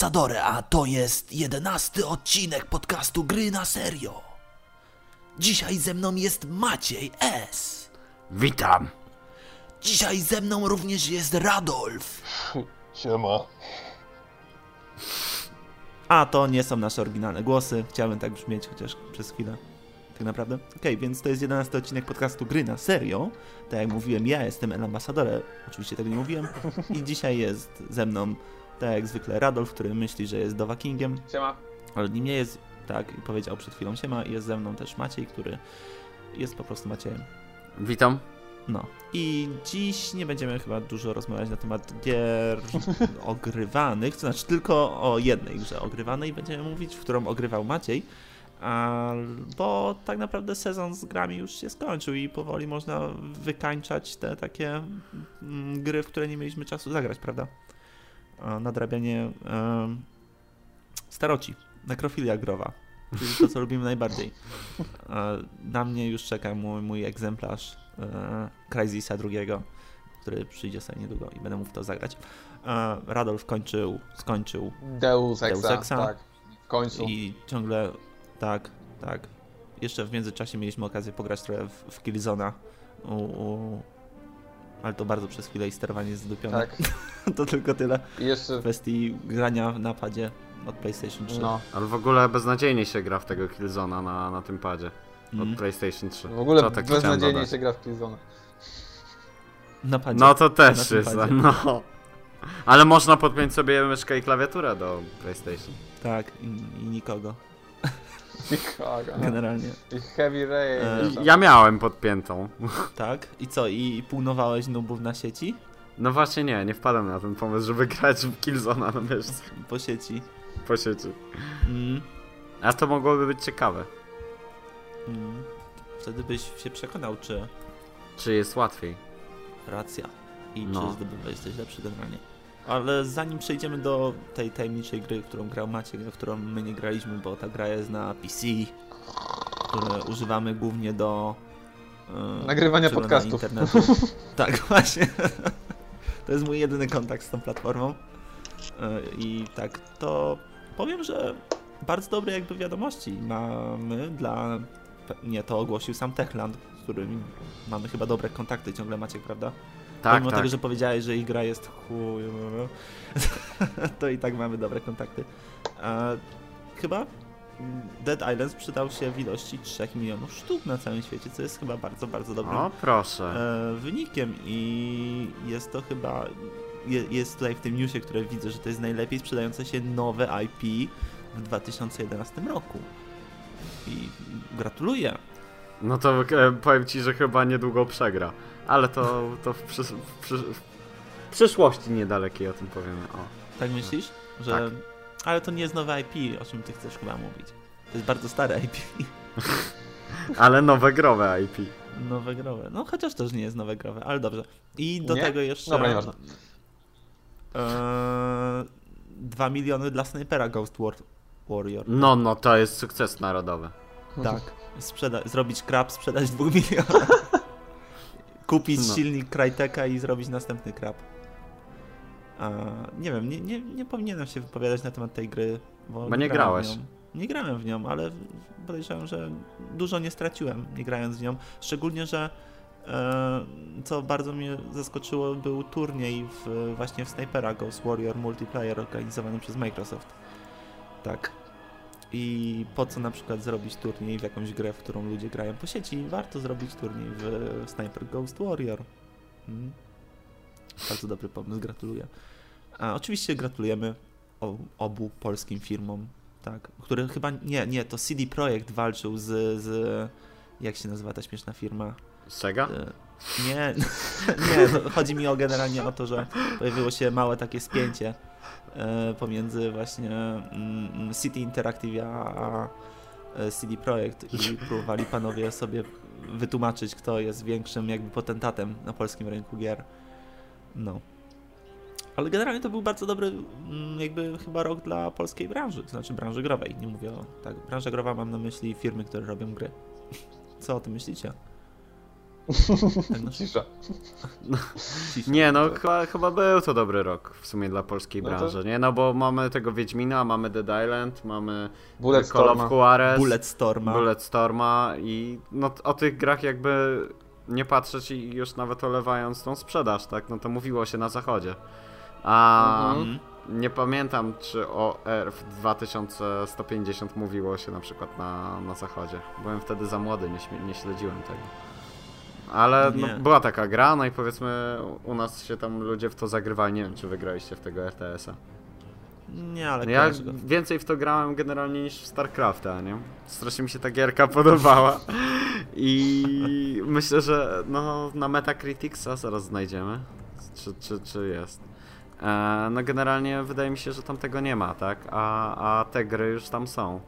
Ambasadore, a to jest jedenasty odcinek podcastu Gry na Serio. Dzisiaj ze mną jest Maciej S. Witam. Dzisiaj ze mną również jest Radolf. Siema. A to nie są nasze oryginalne głosy. Chciałbym tak brzmieć chociaż przez chwilę. Tak naprawdę. Okej, więc to jest 11 odcinek podcastu Gry na serio. Tak jak mówiłem, ja jestem El Ambassadore. Oczywiście tego nie mówiłem. I dzisiaj jest ze mną, tak jak zwykle, Radolf, który myśli, że jest Dowa Kingiem, Siema. ale nim nie jest. Tak, i powiedział przed chwilą siema. I jest ze mną też Maciej, który jest po prostu Maciejem. Witam. No. I dziś nie będziemy chyba dużo rozmawiać na temat gier ogrywanych, to znaczy tylko o jednej grze ogrywanej będziemy mówić, w którą ogrywał Maciej, a, bo tak naprawdę sezon z grami już się skończył i powoli można wykańczać te takie mm, gry, w które nie mieliśmy czasu zagrać, prawda? A, nadrabianie em, staroci, nekrofilia growa, czyli to, co lubimy najbardziej. E, Na mnie już czeka mój, mój egzemplarz e, Crysisa drugiego, który przyjdzie sobie niedługo i będę mógł to zagrać. E, Radolf kończył, skończył Deus Exa, Deus Exa. tak. W końcu. i ciągle tak, tak. Jeszcze w międzyczasie mieliśmy okazję pograć trochę w, w Killzona. U, u, ale to bardzo przez chwilę i sterowanie jest zdupione. Tak. to tylko tyle I w jeszcze... kwestii grania na padzie od PlayStation 3. No. Ale w ogóle beznadziejnie się gra w tego Killzona na, na tym padzie. Od Mm. PlayStation 3. W ogóle tak beznadziejnie się gra w Killzone. Na padzie. No to też jest, padzie. no. Ale można podpiąć sobie myszkę i klawiaturę do PlayStation. Tak, i, i nikogo. Generalnie. I Heavy Rain. E, jeszcze. Ja miałem podpiętą. Tak? I co? I, półnowałeś nubów na sieci? No właśnie nie, nie wpadłem na ten pomysł, żeby grać w Killzona na myszce Po sieci. po sieci. Mm, A to mogłoby być ciekawe. mm. Wtedy byś się przekonał, czy Czy jest łatwiej? racja i No. czy zdobywałeś coś lepszy generalnie. Ale zanim przejdziemy do tej tajemniczej gry, którą grał Maciek, w którą my nie graliśmy, bo ta gra jest na PC, które używamy głównie do e, Nagrywania podcastów. internetu. tak, właśnie. to jest mój jedyny kontakt z tą platformą. E, I tak, to powiem, że bardzo dobre jakby wiadomości mamy dla... Nie, to ogłosił sam Techland, z którym mamy chyba dobre kontakty ciągle Maciek, prawda? Tak, Pomimo tak. tego, że powiedziałeś, że ich gra jest chuj, to i tak mamy dobre kontakty. A, chyba Dead Island sprzedał się w ilości 3 milionów sztuk na całym świecie, co jest chyba bardzo, bardzo dobrym O, proszę. e, wynikiem i jest to chyba je, jest tutaj w tym newsie, które widzę, że to jest najlepiej sprzedające się nowe IP w 2011 roku. I gratuluję. No to e, powiem ci, że chyba niedługo przegra. Ale to, to w, przysz, w, przysz, w przyszłości niedalekiej o tym powiemy. O. Tak myślisz? Że... Tak. Ale to nie jest nowe IP, o czym ty chcesz chyba mówić. To jest bardzo stare IP. Ale nowe growe IP. Nowe growe. No chociaż też nie jest nowe growe, ale dobrze. I do Nie? tego jeszcze... Dobra, nieważne. Eee, 2 miliony dla snajpera Ghost War Warrior. No, no, to jest sukces narodowy. Tak. Sprzeda- zrobić krab, sprzedać 2 miliony. Kupić No. silnik Cryteka i zrobić następny krab. A, nie wiem, nie, nie, nie powinienem się wypowiadać na temat tej gry, bo, Bo nie grałeś. Nie grałem w nią, ale podejrzewam, że dużo nie straciłem nie grając w nią. Szczególnie, że e, co bardzo mnie zaskoczyło, był turniej w, właśnie w Snipera Ghost Warrior Multiplayer organizowany przez Microsoft. Tak. I po co na przykład zrobić turniej w jakąś grę, w którą ludzie grają po sieci? Warto zrobić turniej w Sniper Ghost Warrior. Mm. Bardzo dobry pomysł, gratuluję. A oczywiście gratulujemy obu polskim firmom, tak, które chyba, nie, nie, to CD Projekt walczył z, z jak się nazywa ta śmieszna firma? Sega? E, Nie, nie, chodzi mi o generalnie o to, że pojawiło się małe takie spięcie pomiędzy właśnie mm, City Interactive a, a e, CD Projekt i próbowali panowie sobie wytłumaczyć, kto jest większym jakby potentatem na polskim rynku gier. No. Ale generalnie to był bardzo dobry mm, jakby chyba rok dla polskiej branży, to znaczy branży growej, nie mówię o, tak, branża growa mam na myśli firmy, które robią gry. Co o tym myślicie? Tak, no, Cisza. cisza. Nie, no chyba, chyba był to dobry rok w sumie dla polskiej No to- branży, nie? No bo mamy tego Wiedźmina, mamy Dead Island, mamy Bullet Call Storma. of Juarez, Bullet Storma. Bulletstorma i no o tych grach jakby nie patrzeć i już nawet olewając tą sprzedaż, tak? No to mówiło się na zachodzie. A Mhm. Nie pamiętam, czy o RF 2150 mówiło się na przykład na, na zachodzie. Byłem wtedy za młody, nie, nie śledziłem tego. Ale no, była taka gra, no i powiedzmy u nas się tam ludzie w to zagrywali. Nie wiem, czy wygraliście w tego RTS-a. Nie, ale Ja kojarzę go. więcej w to grałem generalnie niż w StarCrafta, nie? Strasznie mi się ta gierka podobała. I myślę, że no, na Metacriticsa zaraz znajdziemy. Czy, czy, czy jest. E, no generalnie wydaje mi się, że tam tego nie ma, tak? A, a te gry już tam są.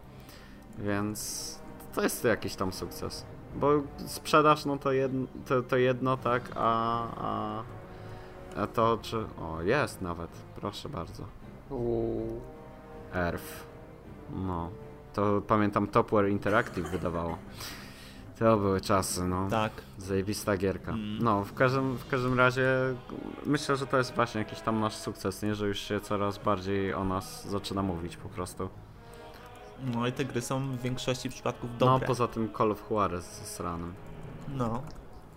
Więc to jest jakiś tam sukces. Bo sprzedaż, no to jedno, to, to jedno tak? A, a, a to czy... O, jest nawet. Proszę bardzo. ERF. No. To pamiętam Topware Interactive wydawało. To były czasy, no. Tak. Zajebista gierka. Mm. No, w każdym, w każdym razie myślę, że to jest właśnie jakiś tam nasz sukces, nie? Że już się coraz bardziej o nas zaczyna mówić po prostu. No i te gry są w większości przypadków No, dobre. poza tym Call of Juarez ze sranym. No,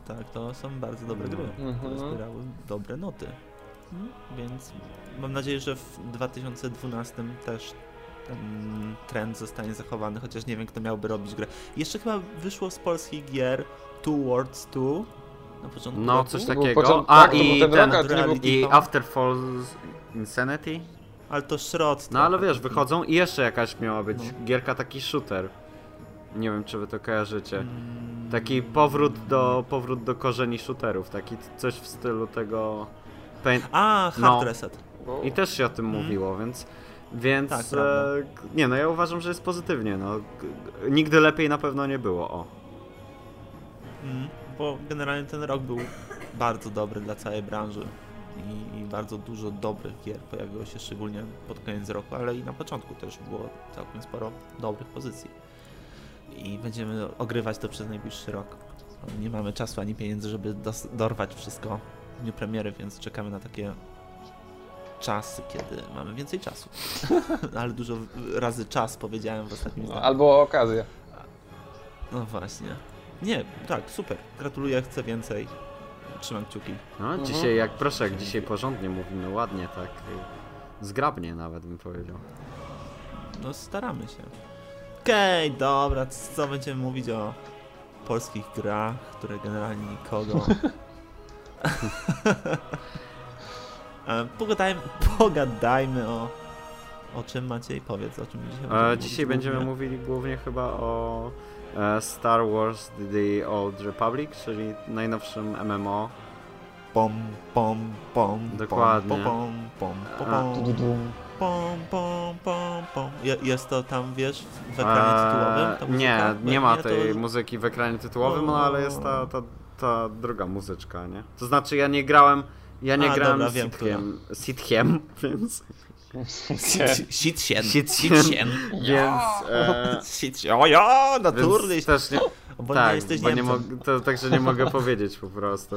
tak, to są bardzo dobre No. gry, które Mhm. zbierały dobre noty. Mm, Więc mam nadzieję, że w 2012 też ten trend zostanie zachowany, chociaż nie wiem, kto miałby robić grę. Jeszcze chyba wyszło z polskich gier Two Words 2 na początku No, roku, coś był takiego. A tak, i ten ten, był- i After Falls Insanity? Ale to szrot. No ale wiesz, wychodzą i jeszcze jakaś miała być No. gierka taki shooter. Nie wiem, czy wy to kojarzycie. Mm, Taki powrót do, powrót do korzeni shooterów, taki coś w stylu tego Paint. A, Hard No. Reset. I też się o tym Mm. mówiło, więc więc Tak, e, nie no ja uważam, że jest pozytywnie, no. Nigdy lepiej na pewno nie było, o. Mm, bo generalnie ten rok był bardzo dobry dla całej branży i, i bardzo dużo dobrych gier pojawiło się szczególnie pod koniec roku, ale i na początku też było całkiem sporo dobrych pozycji. I będziemy ogrywać to przez najbliższy rok. Nie mamy czasu ani pieniędzy, żeby dos- dorwać wszystko w dniu premiery, więc czekamy na takie czasy, kiedy mamy więcej czasu. ale dużo razy czas powiedziałem w ostatnim No, zdaniu. albo okazję. No właśnie. Nie, tak, super. Gratuluję, chcę więcej. Trzymam kciuki. No, Mhm. dzisiaj jak proszę, jak dzisiaj porządnie mówimy, ładnie tak. y, Zgrabnie nawet bym powiedział. No staramy się. Okej, dobra, co będziemy mówić o polskich grach, które generalnie nikogo. E, pogadajmy, pogadajmy o. O czym Maciej? Powiedz, o czym dzisiaj będziemy E, mówić dzisiaj będziemy głównie. mówili głównie chyba o e, Star Wars The Old Republic, czyli najnowszym MMO. Pom, pom, pom. Dokładnie. Pom, pom, pom, pom, pom, pom, pom, pom, pom. Je- Jest to tam, wiesz, w ekranie tytułowym? Eee, nie, nie ma tej muzyki w ekranie tytułowym, no ale jest ta, ta, ta druga muzyczka, nie? To znaczy ja nie grałem, ja nie grałem dobra, z wiem, Sitchem, Sitchen. Sitchen. więc, e. O ja, naturalnie. więc też nie, Bo tak, nie jesteś bo nie Niemcem. mog, to, także nie mogę powiedzieć po prostu.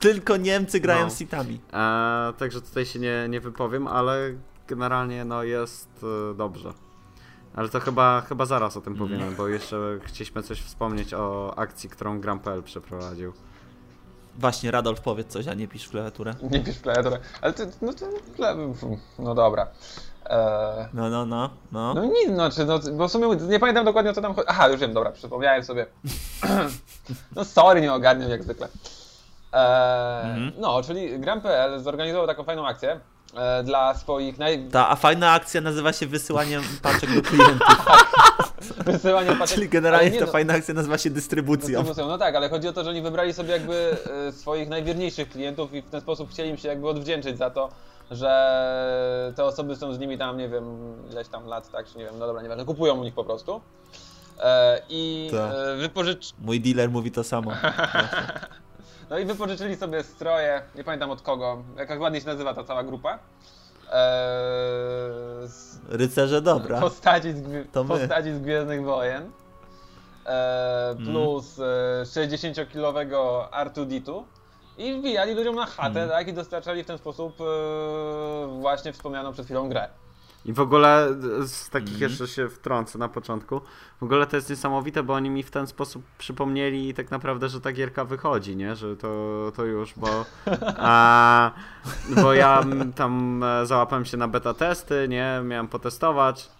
Tylko Niemcy grają No. z sitami. E, także tutaj się nie, nie wypowiem, ale generalnie no jest e, dobrze. Ale to chyba, chyba zaraz o tym Mhm. powiemy, bo jeszcze chcieliśmy coś wspomnieć o akcji, którą Gram.pl przeprowadził. Właśnie, Radolf, powiedz coś, a nie pisz w klawiaturę. Nie pisz klawiaturę. Ale to, no to, no dobra. Eee, No, no, no, no. no nic, no, czy, no, bo w sumie nie pamiętam dokładnie o co tam chodzi. Aha, już wiem, dobra, przypomniałem sobie. no sorry, nie ogarniam jak zwykle. Eee, Mhm. No, czyli Gram.pl zorganizował taką fajną akcję dla swoich naj... Ta, a fajna akcja nazywa się wysyłaniem paczek do klientów. wysyłania paczek. Czyli generalnie ta no, fajna akcja nazywa się dystrybucją. dystrybucją. No tak, ale chodzi o to, że oni wybrali sobie jakby e, swoich najwierniejszych klientów i w ten sposób chcieli im się jakby odwdzięczyć za to, że te osoby są z nimi tam, nie wiem, ileś tam lat, tak, czy nie wiem, no dobra, nieważne, kupują u nich po prostu. E, I Tak. e, wypożycz... Mój dealer mówi to samo. No i wypożyczyli sobie stroje, nie pamiętam od kogo, jak ładnie się nazywa ta cała grupa. E, z Rycerze dobra. postaci, z, gwi- postaci z Gwiezdnych Wojen. e, plus e, 60-kilowego R2D2 i wbijali ludziom na chatę, tak? I dostarczali w ten sposób e, właśnie wspomnianą przed chwilą grę. I w ogóle z takich jeszcze się wtrącę na początku. W ogóle to jest niesamowite, bo oni mi w ten sposób przypomnieli tak naprawdę, że ta gierka wychodzi, nie? Że to, to już, bo. A, bo ja tam e, załapałem się na beta testy, nie? Miałem potestować.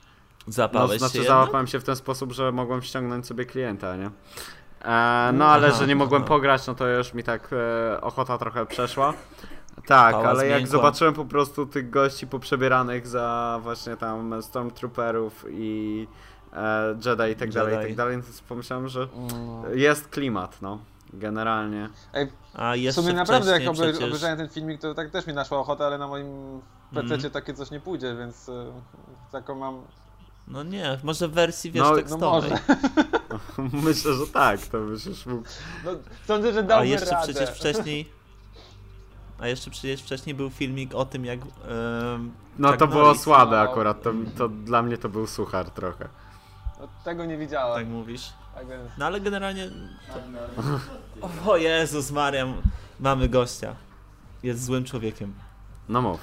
No, Zapałeś znaczy się załapałem się w ten sposób, że mogłem ściągnąć sobie klienta, nie? E, no ale Aha, że nie mogłem aha. pograć, no to już mi tak e, ochota trochę przeszła. Tak, Pała ale jak zmiękła. zobaczyłem po prostu tych gości poprzebieranych za właśnie tam Stormtrooperów i e, Jedi i tak dalej, i Jedi. tak dalej, to pomyślałem, że jest klimat, no. Generalnie. Ej, A w jeszcze sumie naprawdę jak obej- przecież... obejrzałem ten filmik, to tak też mi naszła ochota, ale na moim PC Mhm. takie coś nie pójdzie, więc e, taką mam... No nie, może w wersji wiesz No, no tekstowej. może. Myślę, że tak, to byś już mógł. No, sądzę, że A dałby jeszcze radę. przecież wcześniej. A jeszcze przecież wcześniej był filmik o tym, jak. em, No Chuck to było Norris, słabe no. akurat, to, to dla mnie to był suchar trochę. No, tego nie widziałem. Tak mówisz. Tak więc... No ale generalnie. To... O Jezus Maria, mamy gościa. Jest złym człowiekiem. No mów.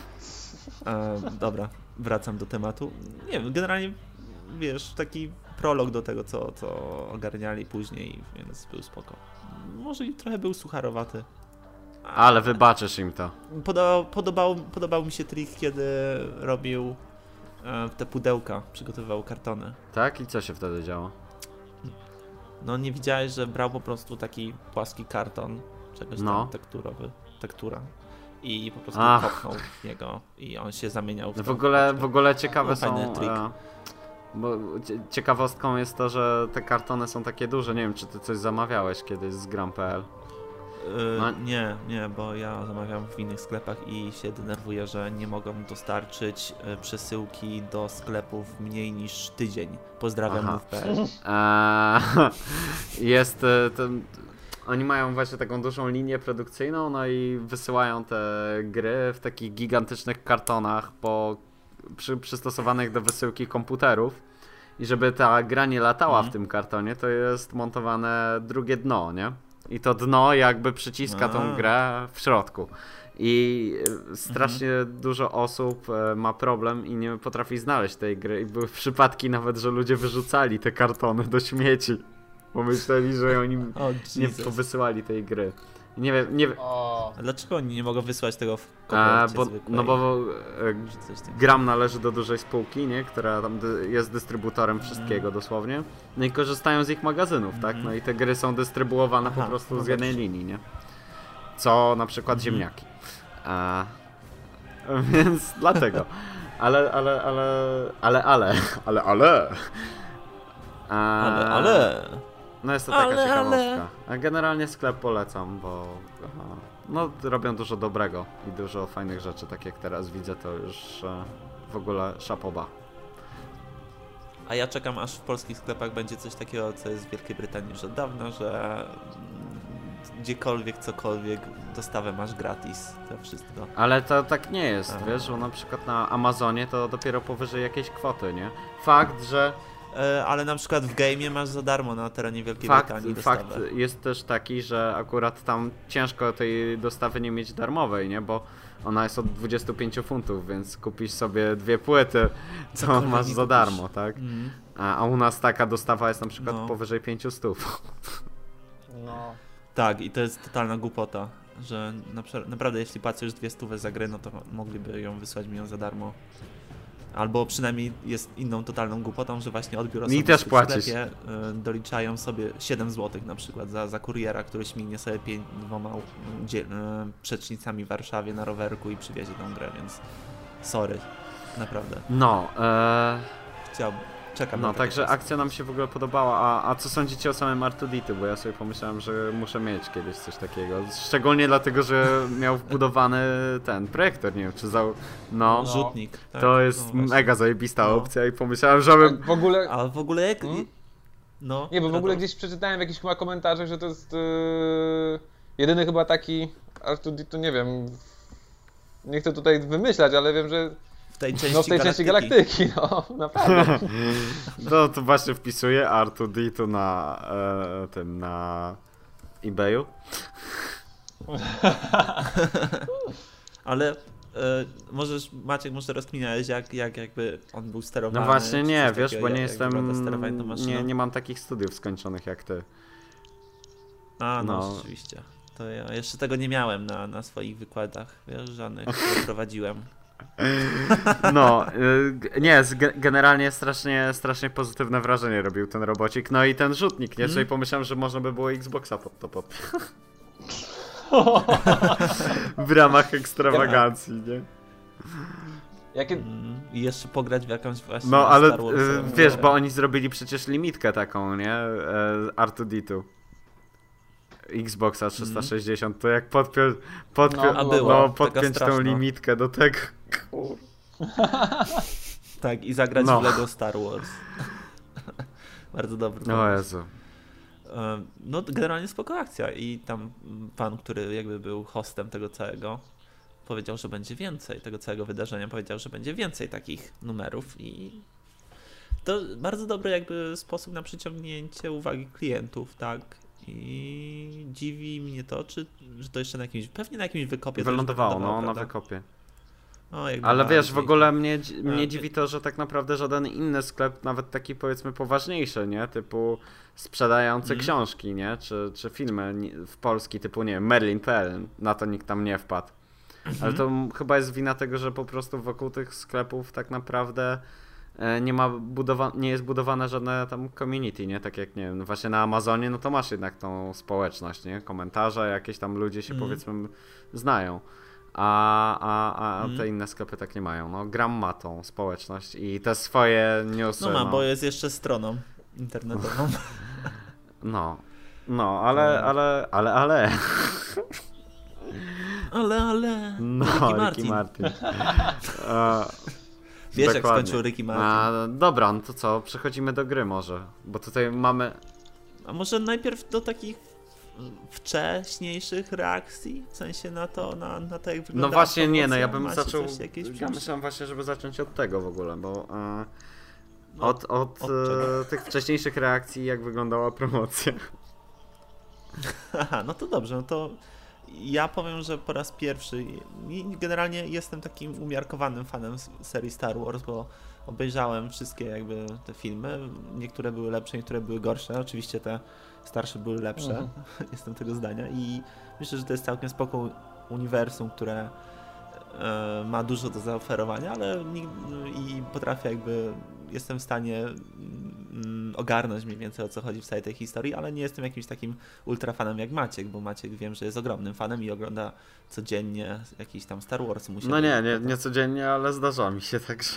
E, dobra, wracam do tematu. Nie wiem, generalnie wiesz, taki prolog do tego, co, co ogarniali później, więc był spoko. Może i trochę był sucharowaty. Ale wybaczysz im to. Podobał, podobał, podobał mi się trik, kiedy robił e, te pudełka, przygotowywał kartony. Tak? I co się wtedy działo? No nie widziałeś, że brał po prostu taki płaski karton, czegoś tam No. tekturowy, tektura i po prostu Ach. kopnął w niego i on się zamieniał w, W tą ogóle, w ogóle ciekawe No, są. fajny trik. E, bo cie- ciekawostką jest to, że te kartony są takie duże. Nie wiem, czy ty coś zamawiałeś kiedyś z Gram.pl. No. Nie, nie, bo ja zamawiam w innych sklepach i się denerwuję, że nie mogą dostarczyć e, przesyłki do sklepów mniej niż tydzień. Pozdrawiam Aha. Eee, jest. Ten, oni mają właśnie taką dużą linię produkcyjną, no i wysyłają te gry w takich gigantycznych kartonach po, przy, przystosowanych do wysyłki komputerów. I żeby ta gra nie latała Mhm. w tym kartonie, to jest montowane drugie dno, nie? I to dno jakby przyciska A. tą grę w środku. I e, strasznie Mhm. dużo osób e, ma problem i nie potrafi znaleźć tej gry. I były przypadki nawet, że ludzie wyrzucali te kartony do śmieci. Bo myśleli, że oni O, nie Jesus. powysyłali tej gry. Nie wiem, nie wiem. A dlaczego oni nie mogą wysłać tego w kopercie bo, zwykłej, no bo e? Gram należy do dużej spółki, nie? która tam dy, jest dystrybutorem wszystkiego Mhm. dosłownie. No i korzystają z ich magazynów, tak? No i te gry są dystrybuowane po Aha, prostu no z jednej linii, nie? Co na przykład Mhm. ziemniaki. E, więc dlatego. Ale, ale, ale, ale, ale, ale, ale. E, Ale, ale... No jest to taka Ale, ciekawostka. ale. A generalnie sklep polecam, bo aha, no robią dużo dobrego i dużo fajnych rzeczy, tak jak teraz widzę, to już e, w ogóle szapoba. A ja czekam, aż w polskich sklepach będzie coś takiego, co jest w Wielkiej Brytanii już od dawna, że mm, gdziekolwiek, cokolwiek, dostawę masz gratis, to wszystko. Ale to tak nie jest, A. wiesz, bo na przykład na Amazonie to dopiero powyżej jakiejś kwoty, nie? Fakt, że ale na przykład w game masz za darmo na terenie Wielkiej fakt, Brytanii dostawę. fakt jest też taki, że akurat tam ciężko tej dostawy nie mieć darmowej, nie? Bo ona jest od 25 funtów, więc kupisz sobie dwie płyty, to Cokolwiek masz za darmo, tak? Mm. A, a u nas taka dostawa jest na przykład No. powyżej 500. no. Tak, i to jest totalna głupota, że napra- naprawdę jeśli płacisz dwie stówy za grę, no to mogliby ją wysłać mi ją za darmo. Albo przynajmniej jest inną totalną głupotą, że właśnie odbiór osoby też w sklepie y, doliczają sobie 7 zł na przykład za, za kuriera, który śmignie sobie pię- dwoma dzie- y, przecznicami w Warszawie na rowerku i przywiezie tą grę, więc sorry, naprawdę. No, e, Chciałbym, czekam no także czasy. akcja nam się w ogóle podobała. A, a co sądzicie o samym Artudity? Bo ja sobie pomyślałem, że muszę mieć kiedyś coś takiego. Szczególnie dlatego, że miał wbudowany ten projektor, nie wiem czy za... No, Rzutnik. Tak, to jest no mega zajebista No. opcja i pomyślałem, żebym... Tak, w ogóle... A w ogóle jak... Hmm? No, Nie, bo w ogóle Kratos. gdzieś przeczytałem w jakichś chyba komentarzach, że to jest yy, jedyny chyba taki R2D2, nie wiem, nie chcę tutaj wymyślać, ale wiem, że tej części No w tej części galaktyki. galaktyki, no naprawdę. No to właśnie wpisuję R2D2 na e, tym, na eBayu. Ale e, możesz, Maciek, może rozkminiałeś, jak, jak jakby on był sterowany? No właśnie nie, wiesz, takiego, bo nie jak- jestem, nie, nie mam takich studiów skończonych jak ty. A, no, no. rzeczywiście. To ja jeszcze tego nie miałem na, na swoich wykładach, wiesz, żadnych, które prowadziłem. No, y, nie, generalnie strasznie, strasznie pozytywne wrażenie robił ten robocik. No i ten rzutnik, nie? Mhm. Czyli pomyślałem, że można by było Xboxa pod to pod. w ramach ekstrawagancji, nie? Jakie... Mm, I jeszcze pograć w jakąś właśnie No, ale Star Wars. y, wiesz, bo oni zrobili przecież limitkę taką, nie? E, R2D2. Xboxa 360, to jak podpiąć, podpią, No, no, było, taka podpiąć tą limitkę do tego. Kur... Tak, i zagrać No. w Lego Star Wars. Bardzo dobry O pomysł. Jezu. No, generalnie spoko akcja i tam pan, który jakby był hostem tego całego, powiedział, że będzie więcej tego całego wydarzenia, powiedział, że będzie więcej takich numerów i to bardzo dobry jakby sposób na przyciągnięcie uwagi klientów, tak? I dziwi mnie to, czy, że to jeszcze na jakimś, pewnie na jakimś wykopie to Wylądowało, no, na wykopie. O, Ale wiesz, w ogóle mnie, mnie dziwi to, że tak naprawdę żaden inny sklep, nawet taki powiedzmy poważniejszy, nie? Typu sprzedający Mhm. książki, nie? Czy, czy filmy w Polski, typu, nie wiem, Merlin.pl, na to nikt tam nie wpadł. Ale to m- chyba jest wina tego, że po prostu wokół tych sklepów tak naprawdę nie ma budowa- nie jest budowane żadne tam community, nie? Tak jak, nie wiem, no właśnie na Amazonie, no to masz jednak tą społeczność, nie? Komentarze, jakieś tam ludzie się Mhm. powiedzmy znają. A, a, a Mhm. te inne sklepy tak nie mają. No, Gram ma tą społeczność i te swoje newsy. No ma, no, bo jest jeszcze stroną internetową. no, no, ale, ale, ale, ale. Ale, ale. No, Ricky Martin. Ricky Martin. Wiesz, jak dokładnie. skończył Ricky Martin. A, dobra, no to co? Przechodzimy do gry może. Bo tutaj mamy. A może najpierw do takich wcześniejszych reakcji? W sensie na to, na, na to jak No właśnie nie, no ja bym Macie zaczął. Ja myślałem właśnie, żeby zacząć od tego w ogóle, bo. E, No, od od, od e, tych wcześniejszych reakcji, jak wyglądała promocja. Aha, no to dobrze, no to ja powiem, że po raz pierwszy generalnie jestem takim umiarkowanym fanem serii Star Wars, bo obejrzałem wszystkie jakby te filmy. Niektóre były lepsze, niektóre były gorsze. Oczywiście te starsze były lepsze. Mhm. Jestem tego zdania i myślę, że to jest całkiem spoko uniwersum, które e, ma dużo do zaoferowania, ale nig- i potrafię jakby jestem w stanie ogarnąć mniej więcej o co chodzi w całej tej historii, ale nie jestem jakimś takim ultrafanem jak Maciek, bo Maciek wiem, że jest ogromnym fanem i ogląda codziennie jakiś tam Star Wars. Musi No nie, nie, nie codziennie, ale zdarza mi się także.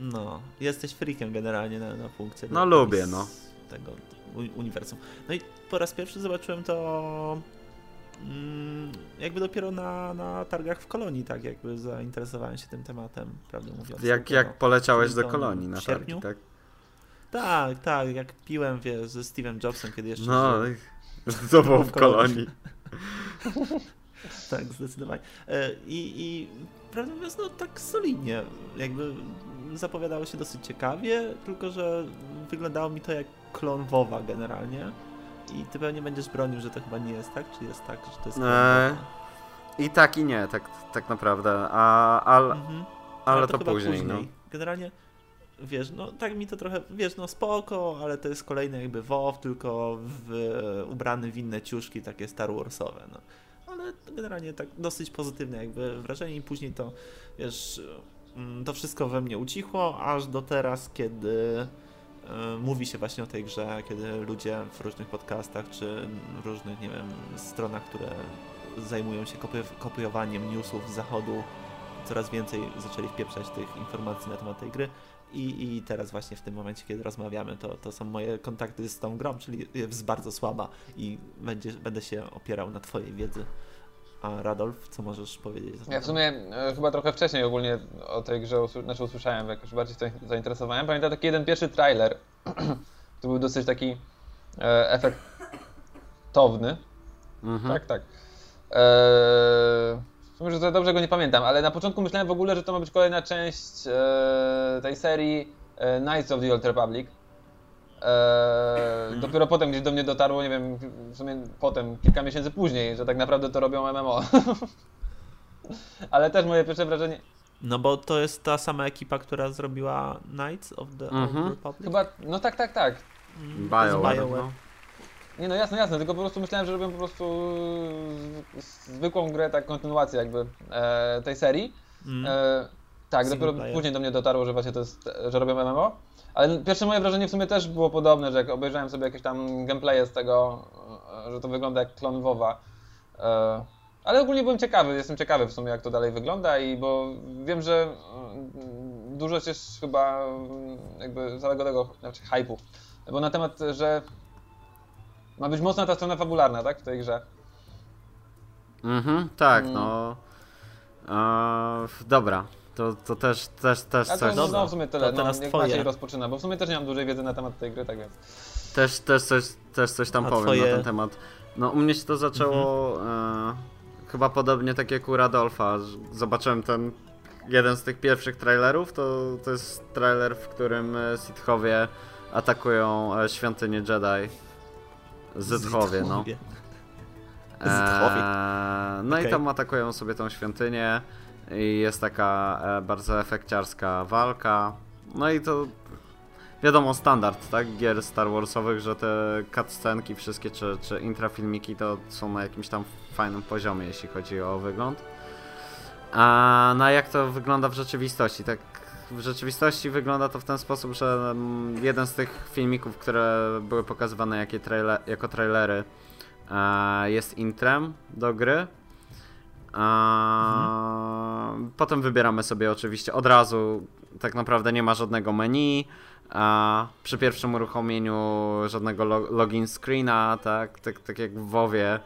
No, jesteś freakiem generalnie na, na funkcję. No, lubię, no. Tego uniwersum. No i po raz pierwszy zobaczyłem to mm, jakby dopiero na, na targach w Kolonii, tak jakby zainteresowałem się tym tematem, prawdę mówiąc. Jak, jak poleciałeś do kolonii na targi, tak? Tak, tak, jak piłem, wiesz, ze Steve'em Jobsem, kiedy jeszcze No, to było w kolonii. Tak, zdecydowanie. E, I, I prawdę mówiąc, no tak solidnie. Jakby zapowiadało się dosyć ciekawie, tylko że wyglądało mi to jak klon WoWa generalnie. I ty pewnie będziesz bronił, że to chyba nie jest tak, czy jest tak, że to jest klon Eee? I tak i nie, tak, tak naprawdę. A, ale, Mhm. ale to chyba później, no. Generalnie, wiesz, no tak mi to trochę, wiesz, no spoko, ale to jest kolejny jakby WoW, tylko w, ubrany w inne ciuszki takie Star Warsowe, no. Ale generalnie tak dosyć pozytywne jakby wrażenie i później to, wiesz, mm, to wszystko we mnie ucichło, aż do teraz, kiedy e, mówi się właśnie o tej grze, kiedy ludzie w różnych podcastach, czy w różnych, nie wiem, stronach, które zajmują się kopio- kopiowaniem newsów z zachodu, coraz więcej zaczęli wpieprzać tych informacji na temat tej gry i, i teraz właśnie w tym momencie, kiedy rozmawiamy, to, to są moje kontakty z tą grą, czyli jest bardzo słaba i będzie, będę się opierał na twojej wiedzy. A Radolf, co możesz powiedzieć? Ja w sumie e, chyba trochę wcześniej ogólnie o tej grze usły- znaczy usłyszałem, jak już bardziej zain- zainteresowałem. Pamiętam taki jeden pierwszy trailer, to był dosyć taki e, efektowny. Mhm. Tak, tak. E, sumie, że dobrze go nie pamiętam, ale na początku myślałem w ogóle, że to ma być kolejna część e, tej serii e, Knights of the Old Republic. E, Dopiero potem gdzieś do mnie dotarło, nie wiem, w sumie potem, kilka miesięcy później, że tak naprawdę to robią MMO. ale też moje pierwsze wrażenie, No bo to jest ta sama ekipa, która zrobiła Knights of the Mhm. Old Republic. chyba, no tak, tak, tak. Mm, BioWare, BioWare. no. Nie no jasne, jasne, tylko po prostu myślałem, że robią po prostu z- zwykłą grę, tak kontynuację jakby e, tej serii. Mm. E, tak, Single dopiero player. później do mnie dotarło, że właśnie to jest, że robią MMO. Ale pierwsze moje wrażenie w sumie też było podobne, że jak obejrzałem sobie jakieś tam gameplaye z tego, e, że to wygląda jak klon WoWa. E, ale ogólnie byłem ciekawy, jestem ciekawy w sumie jak to dalej wygląda i bo wiem, że mm, dużo jest chyba mm, jakby całego tego, znaczy hype'u. Bo na temat, że ma być mocna ta strona fabularna, tak, w tej grze. Mhm, tak, Mm. no. Eee, dobra, to, to też, też, też A to coś. no, Dobra, w sumie tyle, to no, teraz niech twoje. Maciej rozpoczyna, bo w sumie też nie mam dużej wiedzy na temat tej gry, tak więc. Też, też, coś, też coś tam A powiem twoje- na ten temat. No u mnie się to zaczęło e, chyba podobnie tak jak u Radolfa. Zobaczyłem ten jeden z tych pierwszych trailerów, to, to jest trailer, w którym e, Sithowie atakują e, świątynię Jedi. Zythowie, no. Zythowie. Eee, no Okej. i tam atakują sobie tą świątynię i jest taka e, bardzo efekciarska walka. No i to wiadomo standard, tak, gier Star Warsowych, że te cutscenki wszystkie czy, czy intrafilmiki to są na jakimś tam fajnym poziomie, jeśli chodzi o wygląd. A na jak to wygląda w rzeczywistości? Tak w rzeczywistości wygląda to w ten sposób, że mm, jeden z tych filmików, które były pokazywane jakie traile, jako trailery, e, jest intrem do gry. A, Potem wybieramy sobie oczywiście od razu, tak naprawdę nie ma żadnego menu. A przy pierwszym uruchomieniu żadnego lo login screena, tak, tak, tak jak w WoWie.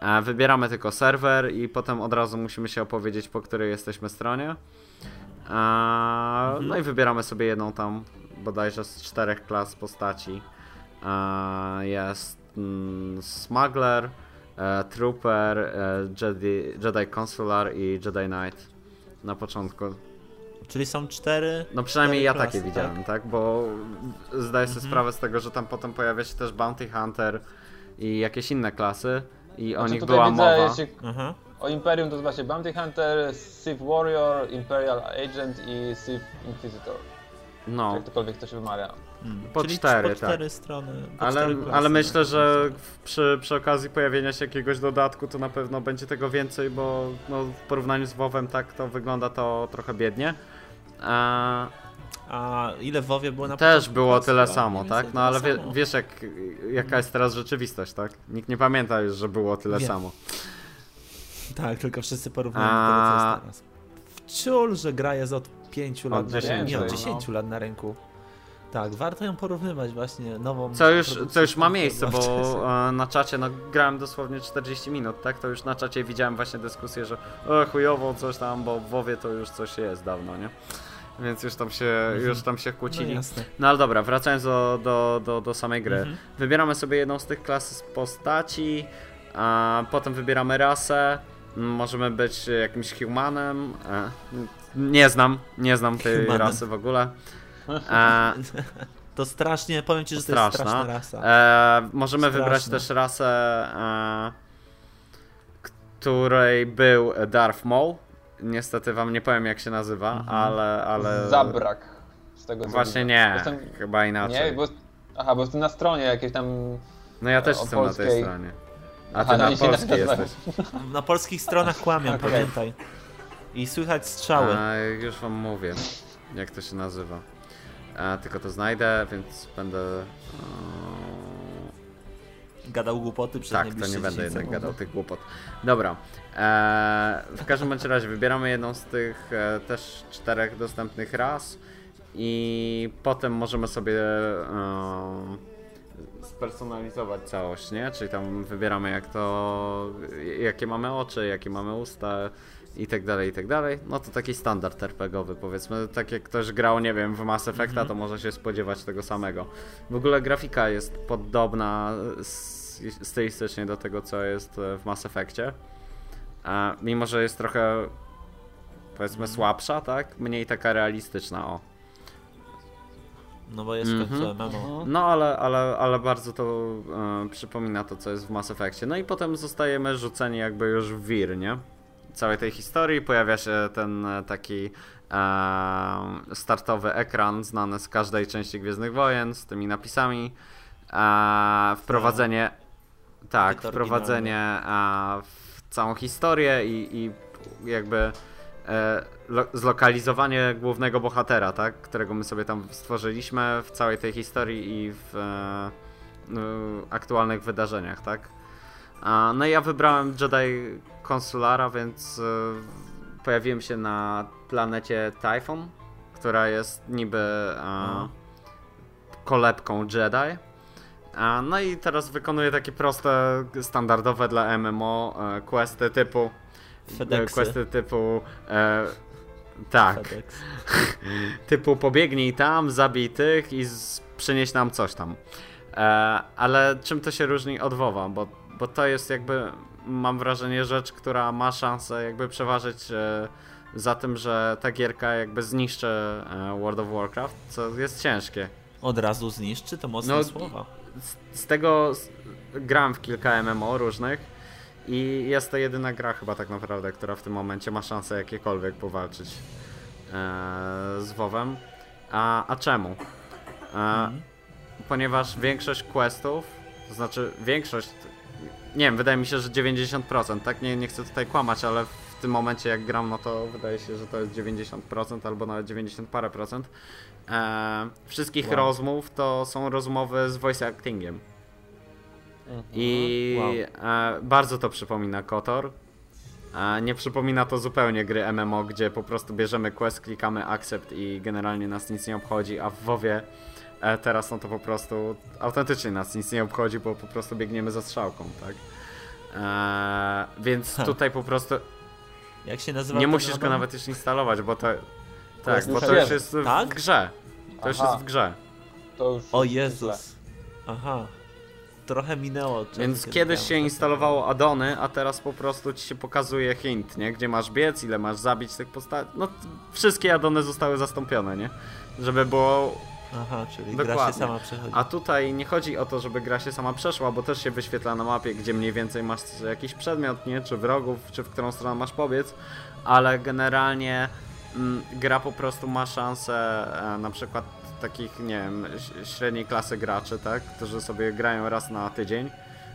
E, Wybieramy tylko serwer i potem od razu musimy się opowiedzieć, po której jesteśmy stronie. A, No i wybieramy sobie jedną tam bodajże z czterech klas postaci. E, Jest mm, Smuggler, e, Trooper, e, Jedi, Jedi Consular i Jedi Knight na początku. Czyli są cztery. No przynajmniej ja cztery takie klasy, widziałem, tak? Bo zdaję sobie Mhm. sprawę z tego, że tam potem pojawia się też Bounty Hunter i jakieś inne klasy i o Znaczy, nich tutaj była widzę, mowa. jeśli Aha. O Imperium to jest właśnie Bounty Hunter, Sith Warrior, Imperial Agent i Sith Inquisitor. No, Jakkolwiek to się wymawia. Mm. Po Czyli cztery, po tak. cztery strony. Po ale, cztery ale myślę, tak, że tak. przy, przy okazji pojawienia się jakiegoś dodatku to na pewno będzie tego więcej, bo no, w porównaniu z WoWem tak to wygląda to trochę biednie. A, A ile w WoWie było na też było tyle samo, tak? No ale wie, wiesz jak, jaka jest teraz rzeczywistość, tak? Nikt nie pamięta już, że było tyle Wiem. samo. Tak, tylko wszyscy porównują do tego, co jest teraz. Wciul, że gra jest od 5 lat Od na rynku. 10, Nie, od no. 10 lat na rynku. Tak, warto ją porównywać właśnie nową. Co już, co już ma miejsce, bo e, na czacie, no grałem dosłownie 40 minut, tak? To już na czacie widziałem właśnie dyskusję, że o, chujowo coś tam, bo w WoWie to już coś jest dawno, nie? Więc już tam się, już tam się No kłócili. jasne. No ale dobra, wracając do, do, do, do samej gry. Mhm. Wybieramy sobie jedną z tych klas z postaci, a potem wybieramy rasę. Możemy być jakimś humanem. E, nie znam, nie znam tej Humanem. rasy w ogóle. E, To strasznie, powiem ci, że to Straszna. jest straszna rasa. E, możemy Straszne. wybrać też rasę, e, której był Darth Maul. Niestety wam nie powiem jak się nazywa, Mhm. ale, ale... Zabrak. Z tego co Właśnie nie, Jestem... chyba inaczej. Nie, bo... Aha, bo jestem na stronie jakiejś tam... No ja też o jestem na tej polskiej. stronie. A Aha, ty no na i się polskiej nazywa. jesteś. Na polskich stronach kłamią, Okej. pamiętaj. I słychać strzały. A, już wam mówię, jak to się nazywa. A, tylko to znajdę, więc będę... e, Gadał głupoty przez Tak, to najbliższe nie będę 10 jednak sekund. gadał tych głupot. Dobra. E, w każdym bądź razie wybieramy jedną z tych e, też czterech dostępnych ras i potem możemy sobie e, spersonalizować całość, nie? Czyli tam wybieramy jak to, jakie mamy oczy, jakie mamy usta i tak dalej, i tak dalej. No to taki standard RPGowy powiedzmy. Tak jak ktoś grał, nie wiem, w Mass Effecta, to może się spodziewać tego samego. W ogóle grafika jest podobna stylistycznie do tego, co jest e, w Mass Effectie. E, mimo, że jest trochę powiedzmy słabsza, tak? Mniej taka realistyczna, o. No bo jest Mhm. końcu MMO. No ale, ale, ale bardzo to e, przypomina to, co jest w Mass Effectie. No i potem zostajemy rzuceni jakby już w wir, nie? Całej tej historii pojawia się ten e, taki e, startowy ekran znany z każdej części Gwiezdnych Wojen z tymi napisami. E, wprowadzenie. Tak, wprowadzenie e, w całą historię i, i jakby e, zlokalizowanie głównego bohatera, tak? Którego my sobie tam stworzyliśmy w całej tej historii i w e, no, aktualnych wydarzeniach, tak? A, no i ja wybrałem Jedi Consulara, więc e, pojawiłem się na planecie Typhon, która jest niby e, kolebką Jedi. A, no i teraz wykonuję takie proste, standardowe dla MMO e, questy typu e, questy typu e, tak, FedEx. typu pobiegnij tam, zabij tych i przynieś nam coś tam. E, ale czym to się różni od WoWa? Bo, bo to jest jakby, mam wrażenie, rzecz, która ma szansę jakby przeważyć e, za tym, że ta gierka jakby zniszczy e, World of Warcraft, co jest ciężkie. Od razu zniszczy to mocne No, słowa. Z, z tego z, gram w kilka MMO różnych i jest to jedyna gra chyba tak naprawdę, która w tym momencie ma szansę jakiekolwiek powalczyć e, z WoWem. A, a czemu? E, Mhm. Ponieważ większość questów, to znaczy większość, nie wiem, wydaje mi się, że 90%, tak? Nie, nie chcę tutaj kłamać, ale w tym momencie jak gram, no to wydaje się, że to jest 90% albo nawet 90 parę procent. E, wszystkich Wow. rozmów to są rozmowy z voice actingiem. I Wow. e, bardzo to przypomina Kotor. E, nie przypomina to zupełnie gry MMO, gdzie po prostu bierzemy quest, klikamy accept i generalnie nas nic nie obchodzi, a w WoWie e, teraz no to po prostu autentycznie nas nic nie obchodzi, bo po prostu biegniemy za strzałką, tak? E, więc Ha. tutaj po prostu Jak się nazywa nie musisz go nawet już instalować, bo to tak, bo już to już jest. w Tak? grze. To już Aha. jest w grze. To już O źle. Jezus. Aha. Trochę minęło. Więc kiedy kiedyś się instalowało addony, a teraz po prostu ci się pokazuje hint, nie? Gdzie masz biec, ile masz zabić tych postaci. No, wszystkie addony zostały zastąpione, nie? Żeby było. Aha, czyli gra się Dokładnie. sama przechodzi. A tutaj nie chodzi o to, żeby gra się sama przeszła, bo też się wyświetla na mapie, gdzie mniej więcej masz jakiś przedmiot, nie? Czy wrogów, czy w którą stronę masz pobiec, ale generalnie mm, gra po prostu ma szansę e, na przykład takich, nie wiem, średniej klasy graczy, tak? Którzy sobie grają raz na tydzień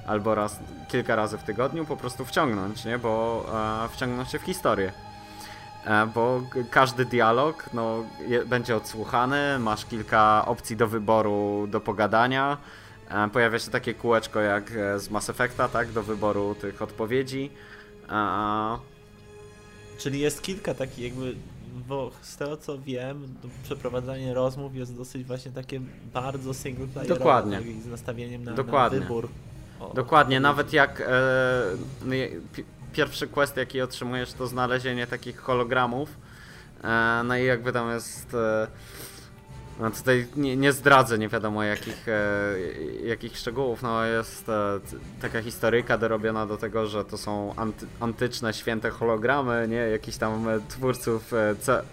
albo raz, kilka razy w tygodniu, po prostu wciągnąć, nie? Bo e, wciągnąć się w historię. E, bo każdy dialog no, je, będzie odsłuchany, masz kilka opcji do wyboru, do pogadania. E, pojawia się takie kółeczko jak e, z Mass Effecta, tak? Do wyboru tych odpowiedzi. E, Czyli jest kilka takich jakby, bo z tego co wiem, to przeprowadzanie rozmów jest dosyć właśnie takie bardzo single playerowe. Dokładnie. tak, Z nastawieniem na, Dokładnie. na wybór. O, Dokładnie, nawet jak e, no pierwszy quest jaki otrzymujesz to znalezienie takich hologramów. E, no i jakby tam jest. E, no tutaj nie, nie zdradzę nie wiadomo jakich, e, jakich szczegółów. No jest e, taka historyjka dorobiona do tego, że to są anty, antyczne święte hologramy, nie? Jakichś tam e, twórców. E, ce,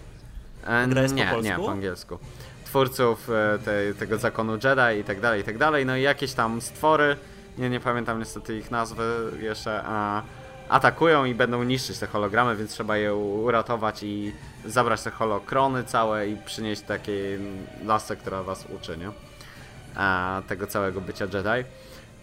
e, Gra jest po nie, nie, polsku? po angielsku. Twórców e, tej, tego zakonu Jedi i tak dalej, i tak dalej. No i jakieś tam stwory nie, nie pamiętam niestety ich nazwy jeszcze, a atakują i będą niszczyć te hologramy, więc trzeba je uratować i zabrać te holokrony całe i przynieść takiej lasce, która was uczy, nie? A, tego całego bycia Jedi.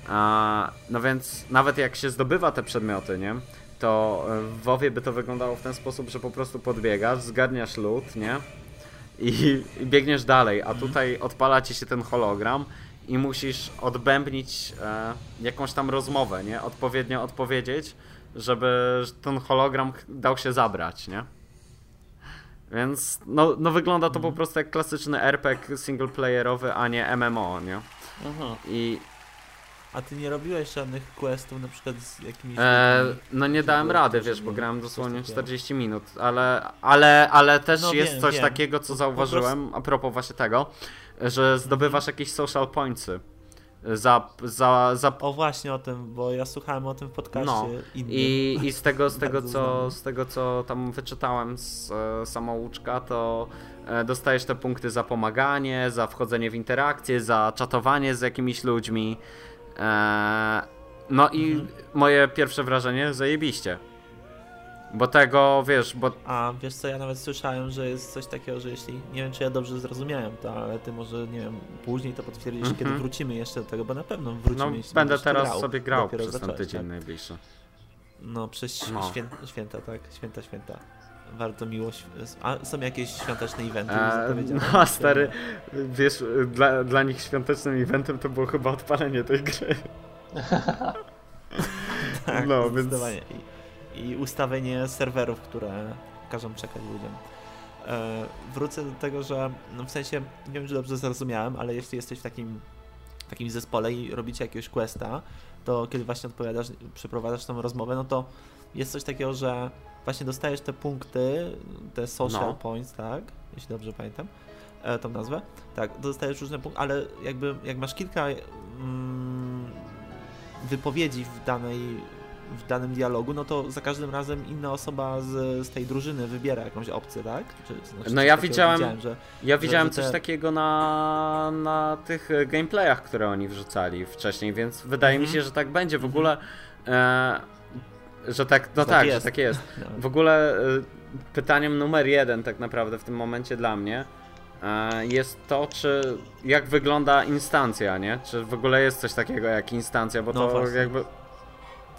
A, no więc nawet jak się zdobywa te przedmioty, nie? To e, w WoWie by to wyglądało w ten sposób, że po prostu podbiegasz, zgarniasz lód, nie? I, i biegniesz dalej, a tutaj odpala ci się ten hologram i musisz odbębnić e, jakąś tam rozmowę, nie? Odpowiednio odpowiedzieć, żeby ten hologram dał się zabrać, nie? Więc no, no wygląda to po prostu jak klasyczny RPG singleplayerowy, a nie MMO, nie? Mhm. I A ty nie robiłeś żadnych questów na przykład z jakimiś... e, no nie dałem rady, wiesz, bo grałem dosłownie takiego? 40 minut, ale, ale, ale też No jest wiem, coś wiem. takiego, co zauważyłem, a propos właśnie tego, że zdobywasz Mhm. jakieś social pointsy. Za, za, za O właśnie o tym, bo ja słuchałem o tym w podcaście No. innym. I, I z tego, z tego, co, z tego, co tam wyczytałem z e, samouczka, to e, dostajesz te punkty za pomaganie, za wchodzenie w interakcje, za czatowanie z jakimiś ludźmi. E, no i Mhm. moje pierwsze wrażenie, zajebiście. Bo tego, wiesz, bo A wiesz co, ja nawet słyszałem, że jest coś takiego, że jeśli, nie wiem czy ja dobrze zrozumiałem to, ale ty może, nie wiem, później to potwierdzisz, Mhm. kiedy wrócimy jeszcze do tego, bo na pewno wrócimy, no, będę teraz grał. sobie grał przez ten tydzień tak? najbliższy. No, przez No. Świę, święta, tak, święta, święta. Bardzo miło. A są jakieś świąteczne eventy E, no, stary, wiesz, dla, dla nich świątecznym eventem to było chyba odpalenie tej gry. Tak, no, więc-. I, ustawienie serwerów, które każą czekać ludziom. E, wrócę do tego, że no w sensie, nie wiem czy dobrze zrozumiałem, ale jeśli jesteś w takim, takim zespole i robicie jakiegoś questa, to kiedy właśnie odpowiadasz, przeprowadzasz tą rozmowę, no to jest coś takiego, że właśnie dostajesz te punkty, te social No. points, tak? Jeśli dobrze pamiętam e, tą nazwę. Tak, dostajesz różne punkty, ale jakby jak masz kilka mm, wypowiedzi w danej w danym dialogu, no to za każdym razem inna osoba z, z tej drużyny wybiera jakąś opcję, tak? Czy, znaczy No coś ja widziałem- widziałem, że Ja Że- widziałem że coś te- takiego na, na tych e, gameplayach, które oni wrzucali wcześniej, więc wydaje mi Mhm. się, że tak będzie. W ogóle, e, że tak, no Tak tak, że tak jest. no, W ogóle e, pytaniem numer jeden tak naprawdę w tym momencie dla mnie e, jest to, czy jak wygląda instancja, nie? Czy w ogóle jest coś takiego jak instancja, bo No to właśnie. jakby...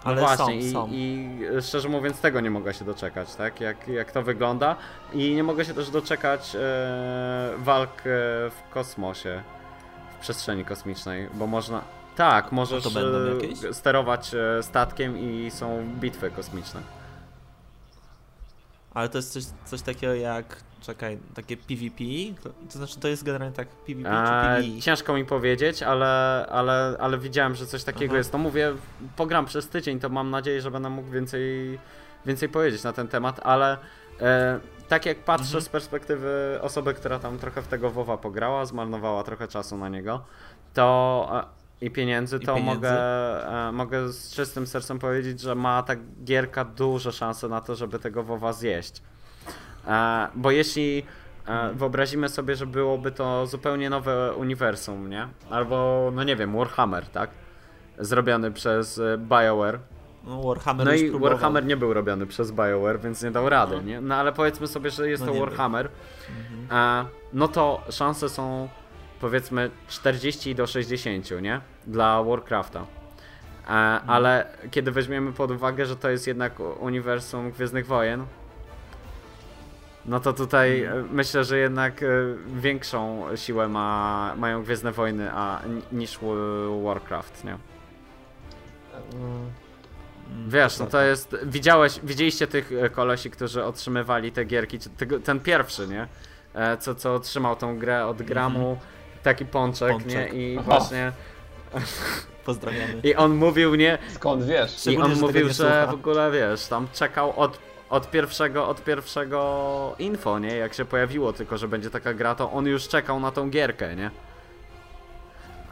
No ale właśnie, są, i, są. i szczerze mówiąc tego nie mogę się doczekać, tak? Jak, jak to wygląda. I nie mogę się też doczekać e, walk e, w kosmosie, w przestrzeni kosmicznej, bo można... Tak, możesz e, sterować e, statkiem i są bitwy kosmiczne. Ale to jest coś, coś takiego jak, czekaj, takie PvP? To, znaczy to jest generalnie tak PvP czy E, PvE? ciężko mi powiedzieć, ale, ale, ale widziałem, że coś takiego Aha. jest. No mówię, pogram przez tydzień, to mam nadzieję, że będę mógł więcej, więcej powiedzieć na ten temat, ale e, tak jak patrzę Mhm. z perspektywy osoby, która tam trochę w tego WoWa pograła, zmarnowała trochę czasu na niego, to e, i pieniędzy, I to pieniędzy. Mogę, e, mogę z czystym sercem powiedzieć, że ma ta gierka duże szanse na to, żeby tego WoWa zjeść. E, bo jeśli e, wyobrazimy sobie, że byłoby to zupełnie nowe uniwersum, nie? Albo, no nie wiem, Warhammer, tak? Zrobiony przez BioWare. No, Warhammer No i próbował. Warhammer nie był robiony przez BioWare, więc nie dał rady, nie? No ale powiedzmy sobie, że jest No to. Warhammer. Mhm. No to szanse są powiedzmy 40 do 60, nie? Dla Warcrafta. E, Mhm. ale kiedy weźmiemy pod uwagę, że to jest jednak uniwersum Gwiezdnych Wojen, no to tutaj Mhm. e, myślę, że jednak e, większą siłę ma, mają Gwiezdne Wojny a, niż Wa- Warcraft, nie? Wiesz, no to jest. Widziałeś, widzieliście tych kolesi, którzy otrzymywali te gierki, ten pierwszy, nie? Co, co otrzymał tą grę od gramu, taki pączek. Pączek. nie? I Aha. właśnie. Pozdrawiamy. I on mówił, nie? Skąd wiesz? I on że mówił, że słucha. w ogóle wiesz, tam czekał od, od pierwszego, od pierwszego info, nie? Jak się pojawiło tylko, że będzie taka gra, to on już czekał na tą gierkę, nie?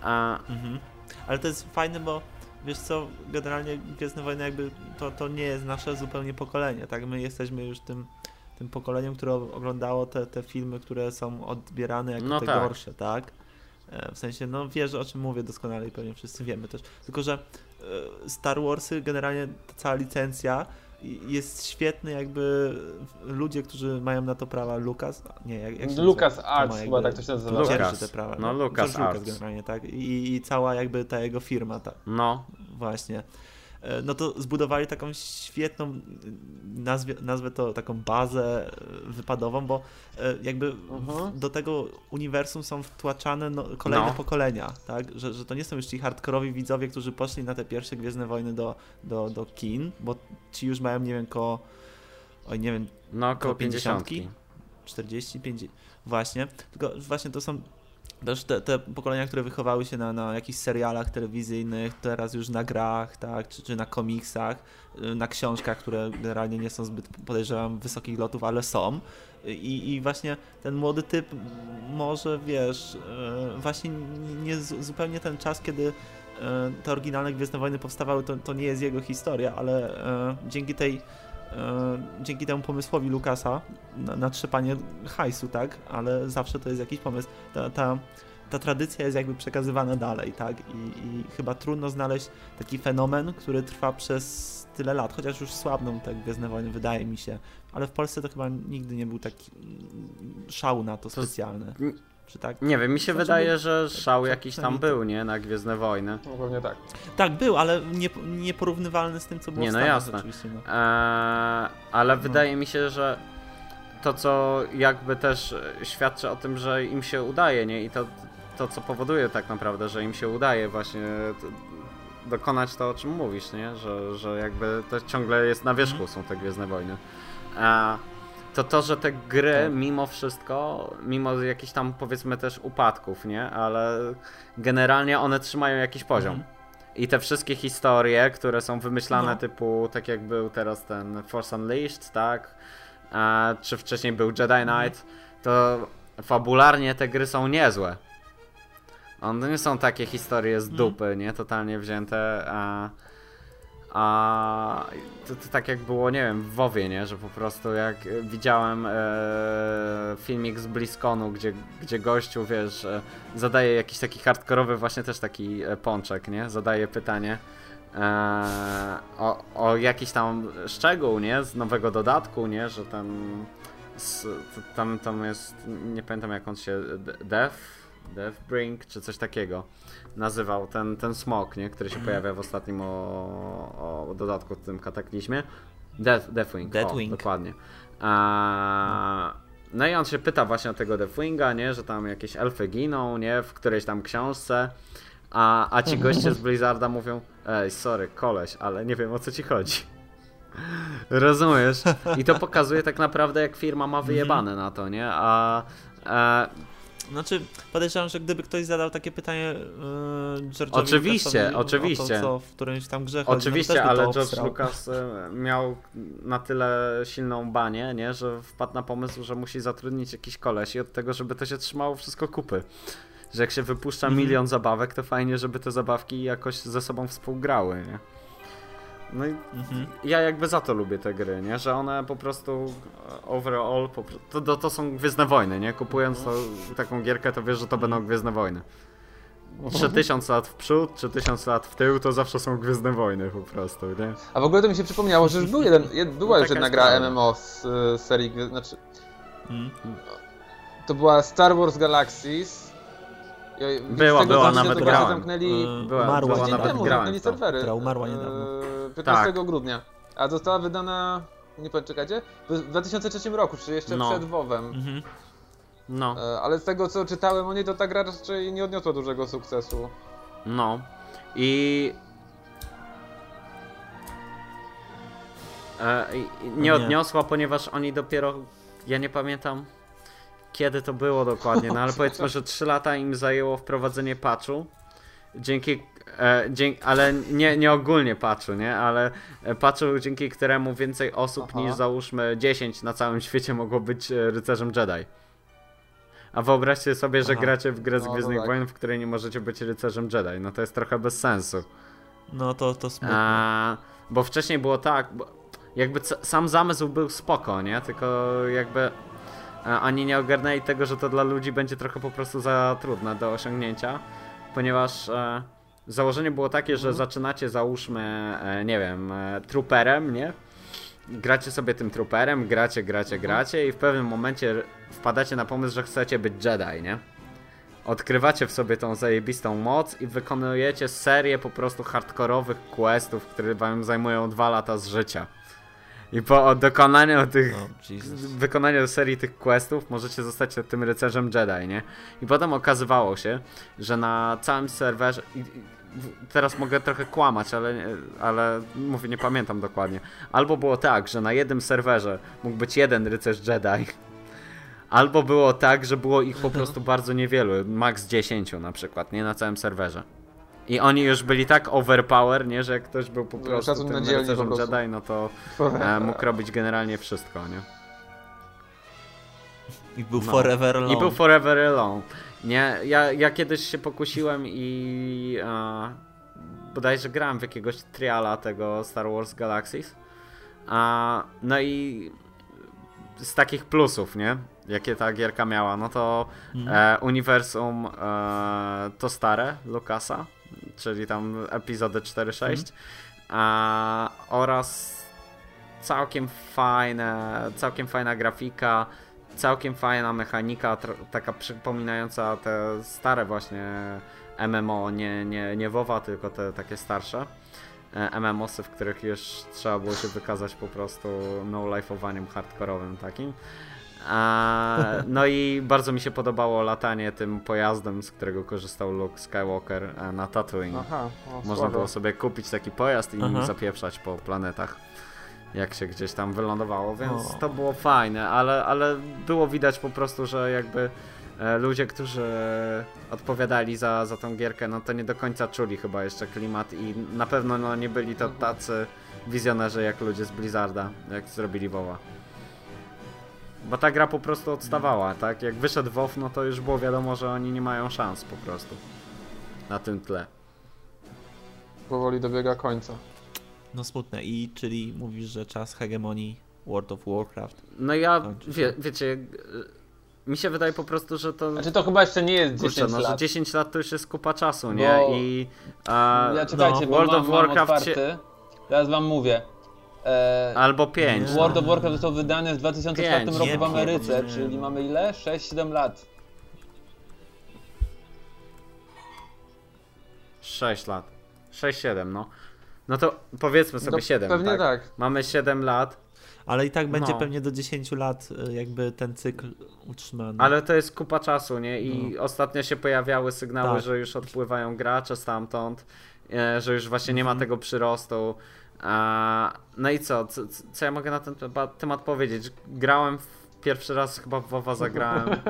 A, Mhm. Ale to jest fajne, bo wiesz co, generalnie Gwiezdne Wojny jakby to, to nie jest nasze zupełnie pokolenie, tak? My jesteśmy już tym, tym pokoleniem, które oglądało te, te filmy, które są odbierane jako No te tak. gorsze, tak? E, W sensie, no wiesz o czym mówię doskonale i pewnie wszyscy wiemy też. Tylko, że e, Star Warsy, generalnie ta cała licencja jest świetny jakby ludzie, którzy mają na to prawa, Lucas, nie, jak, jak się Lucas nazywa? Arts, chyba tak to się nazywa. Lucas. te prawa. No, Lucas Arts. generalnie, tak? I, I cała jakby ta jego firma, tak, no, właśnie. E, No to zbudowali taką świetną, m, nazwie, nazwę to taką bazę e, wypadową, bo e, jakby Mhm. do tego uniwersum są wtłaczane no, kolejne No. pokolenia, tak? Że, że to nie są już ci hardkorowi widzowie, którzy poszli na te pierwsze Gwiezdne Wojny do, do, do kin, bo ci już mają, nie wiem, ko... Oj, nie wiem, no około Koło 50? 50. 40, 50, właśnie. Tylko właśnie to są też te, te pokolenia, które wychowały się na, na jakichś serialach telewizyjnych, teraz już na grach, tak, czy, czy na komiksach, y, na książkach, które generalnie nie są zbyt, podejrzewam, wysokich lotów, ale są. I, I właśnie ten młody typ może, wiesz, y, właśnie nie zupełnie ten czas, kiedy y, te oryginalne Gwiezdne Wojny powstawały, to, to nie jest jego historia, ale dzięki tej dzięki temu pomysłowi Lukasa na, na trzepanie hajsu, tak? Ale zawsze to jest jakiś pomysł. Ta, ta, ta tradycja jest jakby przekazywana dalej, tak? I, I chyba trudno znaleźć taki fenomen, który trwa przez tyle lat, chociaż już słabną te Gwiezdne Wojny, wydaje mi się. Ale w Polsce to chyba nigdy nie był taki mm, szał na to To- specjalny. Czy tak? Nie wiem, mi się Znaczy, wydaje, że szał co- jakiś co tam to- był, nie? Na Gwiezdne Wojny. No pewnie tak. Tak, był, ale nie, nieporównywalny z tym, co było Nie, w no jasne. oczywiście. No. Eee, ale No. wydaje mi się, że to, co jakby też e, świadczy o tym, że im się udaje, nie? I to, to co powoduje tak naprawdę, że im się udaje właśnie t- dokonać to, o czym mówisz, nie? Że, że jakby to ciągle jest na wierzchu, są te Gwiezdne Wojny. Eee, to to, że te gry Tak. mimo wszystko, mimo jakichś tam powiedzmy też upadków, nie? Ale generalnie one trzymają jakiś poziom. Mhm. I te wszystkie historie, które są wymyślane, No. typu tak jak był teraz ten Force Unleashed, tak? A, czy wcześniej był Jedi Knight, to fabularnie te gry są niezłe. One nie są takie historie z Mhm. dupy, nie? Totalnie wzięte, a... A to, to tak jak było, nie wiem, w WoWie, nie? Że po prostu jak e, widziałem e, filmik z BlizzConu, gdzie, gdzie gościu, wiesz, e, zadaje jakiś taki hardkorowy właśnie też taki e, pączek, nie? Zadaje pytanie e, o, o jakiś tam szczegół, nie? Z nowego dodatku, nie? Że ten s, t- tam, tam jest, nie pamiętam jak on się, D- Death, Deathbrink, czy coś takiego nazywał, ten, ten smok, nie? Który się pojawia w ostatnim o, o dodatku w tym kataklizmie. Death, Deathwing, Deathwing. O, dokładnie. A, no i on się pyta właśnie o tego Deathwinga, nie? Że tam jakieś elfy giną, nie? W którejś tam książce. A, a ci goście z Blizzarda mówią, ej, sorry, koleś, ale nie wiem o co ci chodzi. Rozumiesz? I to pokazuje tak naprawdę, jak firma ma wyjebane na to, nie? A, a Znaczy, podejrzewam, że gdyby ktoś zadał takie pytanie yy, George'owi Oczywiście, Lucasowi oczywiście. O to, co w którymś tam grze chodzi, Oczywiście, no też by ale George. Lucas e, miał na tyle silną banię, nie, że wpadł na pomysł, że musi zatrudnić jakiś kolesi od tego, żeby to się trzymało wszystko kupy. Że jak się wypuszcza Mhm. milion zabawek, to fajnie, żeby te zabawki jakoś ze sobą współgrały, nie? No i Mhm. ja jakby za to lubię te gry, nie? Że one po prostu e, overall, po, to, to, są Gwiezdne Wojny, nie? Kupując to, taką gierkę, to wiesz, że to będą Gwiezdne Wojny. 3000 lat w przód, czy 1000 lat w tył, to zawsze są Gwiezdne Wojny po prostu, nie? A w ogóle to mi się przypomniało, że już był jeden, jed, była No już jedna gra. MMO z y, serii, znaczy Mhm. to była Star Wars Galaxies. Z Była, tego była, nawet grałem. zamknęli Yy, była- umarła była niedawno. temu, grałem zamknęli serwery. Która umarła Yy, niedawno. 15 Tak. grudnia. A została wydana, nie pamiętam, czekajcie, w 2003 roku, czyli jeszcze No. przed WoWem. Mhm. No, E, Ale z tego co czytałem o niej, to ta gra raczej nie odniosła dużego sukcesu. no. I... E, nie. odniosła, ponieważ oni dopiero, ja nie pamiętam kiedy to było dokładnie, no ale powiedzmy, że 3 lata im zajęło wprowadzenie patchu. Dzięki, e, dzięki ale nie, nie ogólnie patchu, nie? Ale e, patchu, dzięki któremu więcej osób Aha. niż załóżmy 10 na całym świecie mogło być e, rycerzem Jedi. A wyobraźcie sobie, że Aha. gracie w grę z No, to Gwiezdnych tak. Wojen, w której nie możecie być rycerzem Jedi. No to jest trochę bez sensu. No to, to smutne. A, bo wcześniej było tak, bo jakby sam zamysł był spoko, nie? Tylko jakby ani nie ogarnęli tego, że to dla ludzi będzie trochę po prostu za trudne do osiągnięcia, ponieważ e, założenie było takie, że zaczynacie załóżmy, e, nie wiem, e, trooperem, nie? Gracie sobie tym trooperem, gracie, gracie, gracie i w pewnym momencie wpadacie na pomysł, że chcecie być Jedi, nie? Odkrywacie w sobie tą zajebistą moc i wykonujecie serię po prostu hardkorowych questów, które wam zajmują dwa lata z życia. I po dokonaniu tych Jesus. wykonaniu serii tych questów możecie zostać tym rycerzem Jedi, nie? I potem okazywało się, że na całym serwerze. i- Teraz mogę trochę kłamać, ale, ale mówię, nie pamiętam dokładnie. Albo było tak, że na jednym serwerze mógł być jeden rycerz Jedi, Albo było tak, że było ich po prostu bardzo niewielu, max 10 na przykład, nie na całym serwerze. I oni już byli tak overpower, nie, że jak ktoś był po prostu szacun tym rycerzem prostu. Jedi, no to e, mógł robić generalnie wszystko, nie? I był No. Forever Alone. I był Forever Alone. Nie, ja, ja kiedyś się pokusiłem i e, bodajże grałem w jakiegoś triala tego Star Wars Galaxies. A, no i z takich plusów, nie? Jakie ta gierka miała, no to e, uniwersum e, to stare Lucasa, czyli tam epizody 4-6 a, oraz całkiem fajne, całkiem fajna grafika, całkiem fajna mechanika, taka przypominająca te stare właśnie MMO, nie, nie, nie WoWa, tylko te takie starsze e, MMOsy, w których już trzeba było się wykazać po prostu no-life'owaniem hardkorowym takim. A, no i bardzo mi się podobało latanie tym pojazdem, z którego korzystał Luke Skywalker e, na Tatooine. Aha, o, Można słabo. było sobie kupić taki pojazd i Aha. zapieprzać po planetach, jak się gdzieś tam wylądowało, więc O. to było fajne, ale, ale było widać po prostu, że jakby e, ludzie, którzy odpowiadali za, za tą gierkę, no to nie do końca czuli chyba jeszcze klimat i na pewno no, nie byli to tacy wizjonerzy jak ludzie z Blizzarda, jak zrobili WoWa. Bo ta gra po prostu odstawała, tak? Jak wyszedł WoW, no to już było wiadomo, że oni nie mają szans po prostu. Na tym tle. Powoli dobiega końca. No smutne. I czyli mówisz, że czas hegemonii World of Warcraft. No ja, wie, wiecie, mi się wydaje po prostu, że to... Znaczy to chyba jeszcze nie jest 10 Kurczę, no, że lat. 10 lat to już jest kupa czasu, nie? Bo- I... A, Ja czekajcie, no, bo World mam, of Warcraft się- Teraz wam mówię. E, Albo 5. Nie. World of Warcraft został wydany w 2004 Pięć. roku w Ameryce, nie. czyli mamy ile? 6-7 lat. 6 lat. 6-7, no. No to powiedzmy sobie No, 7, Pewnie tak? tak. Mamy 7 lat, Ale i tak będzie No. pewnie do 10 lat y, jakby ten cykl utrzymany. ale to jest kupa czasu, nie? I ostatnio się pojawiały sygnały, No. Tak. że już odpływają gracze stamtąd, e, że już właśnie nie ma Mhm. tego przyrostu. A, no i co? co? Co ja mogę na ten temat powiedzieć? Grałem w, pierwszy raz chyba w WoWa zagrałem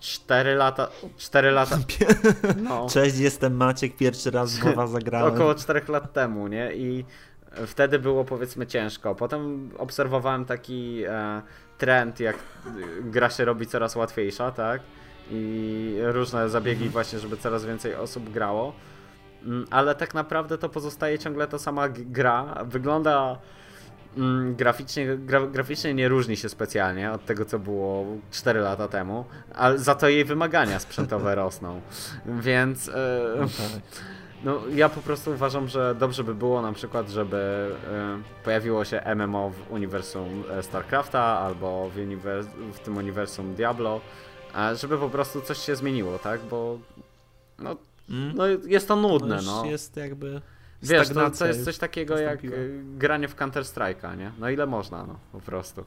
4 lata, 4 lata, no. Cześć, jestem Maciek, pierwszy raz z Wowa zagrałem. Około 4 lat temu, nie? I wtedy było powiedzmy ciężko. Potem obserwowałem taki e, trend, jak gra się robi coraz łatwiejsza, tak? I różne zabiegi właśnie, żeby coraz więcej osób grało. Mm, Ale tak naprawdę to pozostaje ciągle ta sama gra. Wygląda mm, graficznie, gra, graficznie nie różni się specjalnie od tego, co było 4 lata temu, ale za to jej wymagania sprzętowe rosną. Więc e, No tak. no, ja po prostu uważam, że dobrze by było na przykład, żeby e, pojawiło się MMO w uniwersum e, StarCrafta albo w, uniwers w tym uniwersum Diablo, żeby po prostu coś się zmieniło, tak? Bo no? No jest to nudne, no. jest jakby Wiesz, to, to jest coś takiego jak e, granie w Counter Strike'a, nie? No ile można, no, po prostu.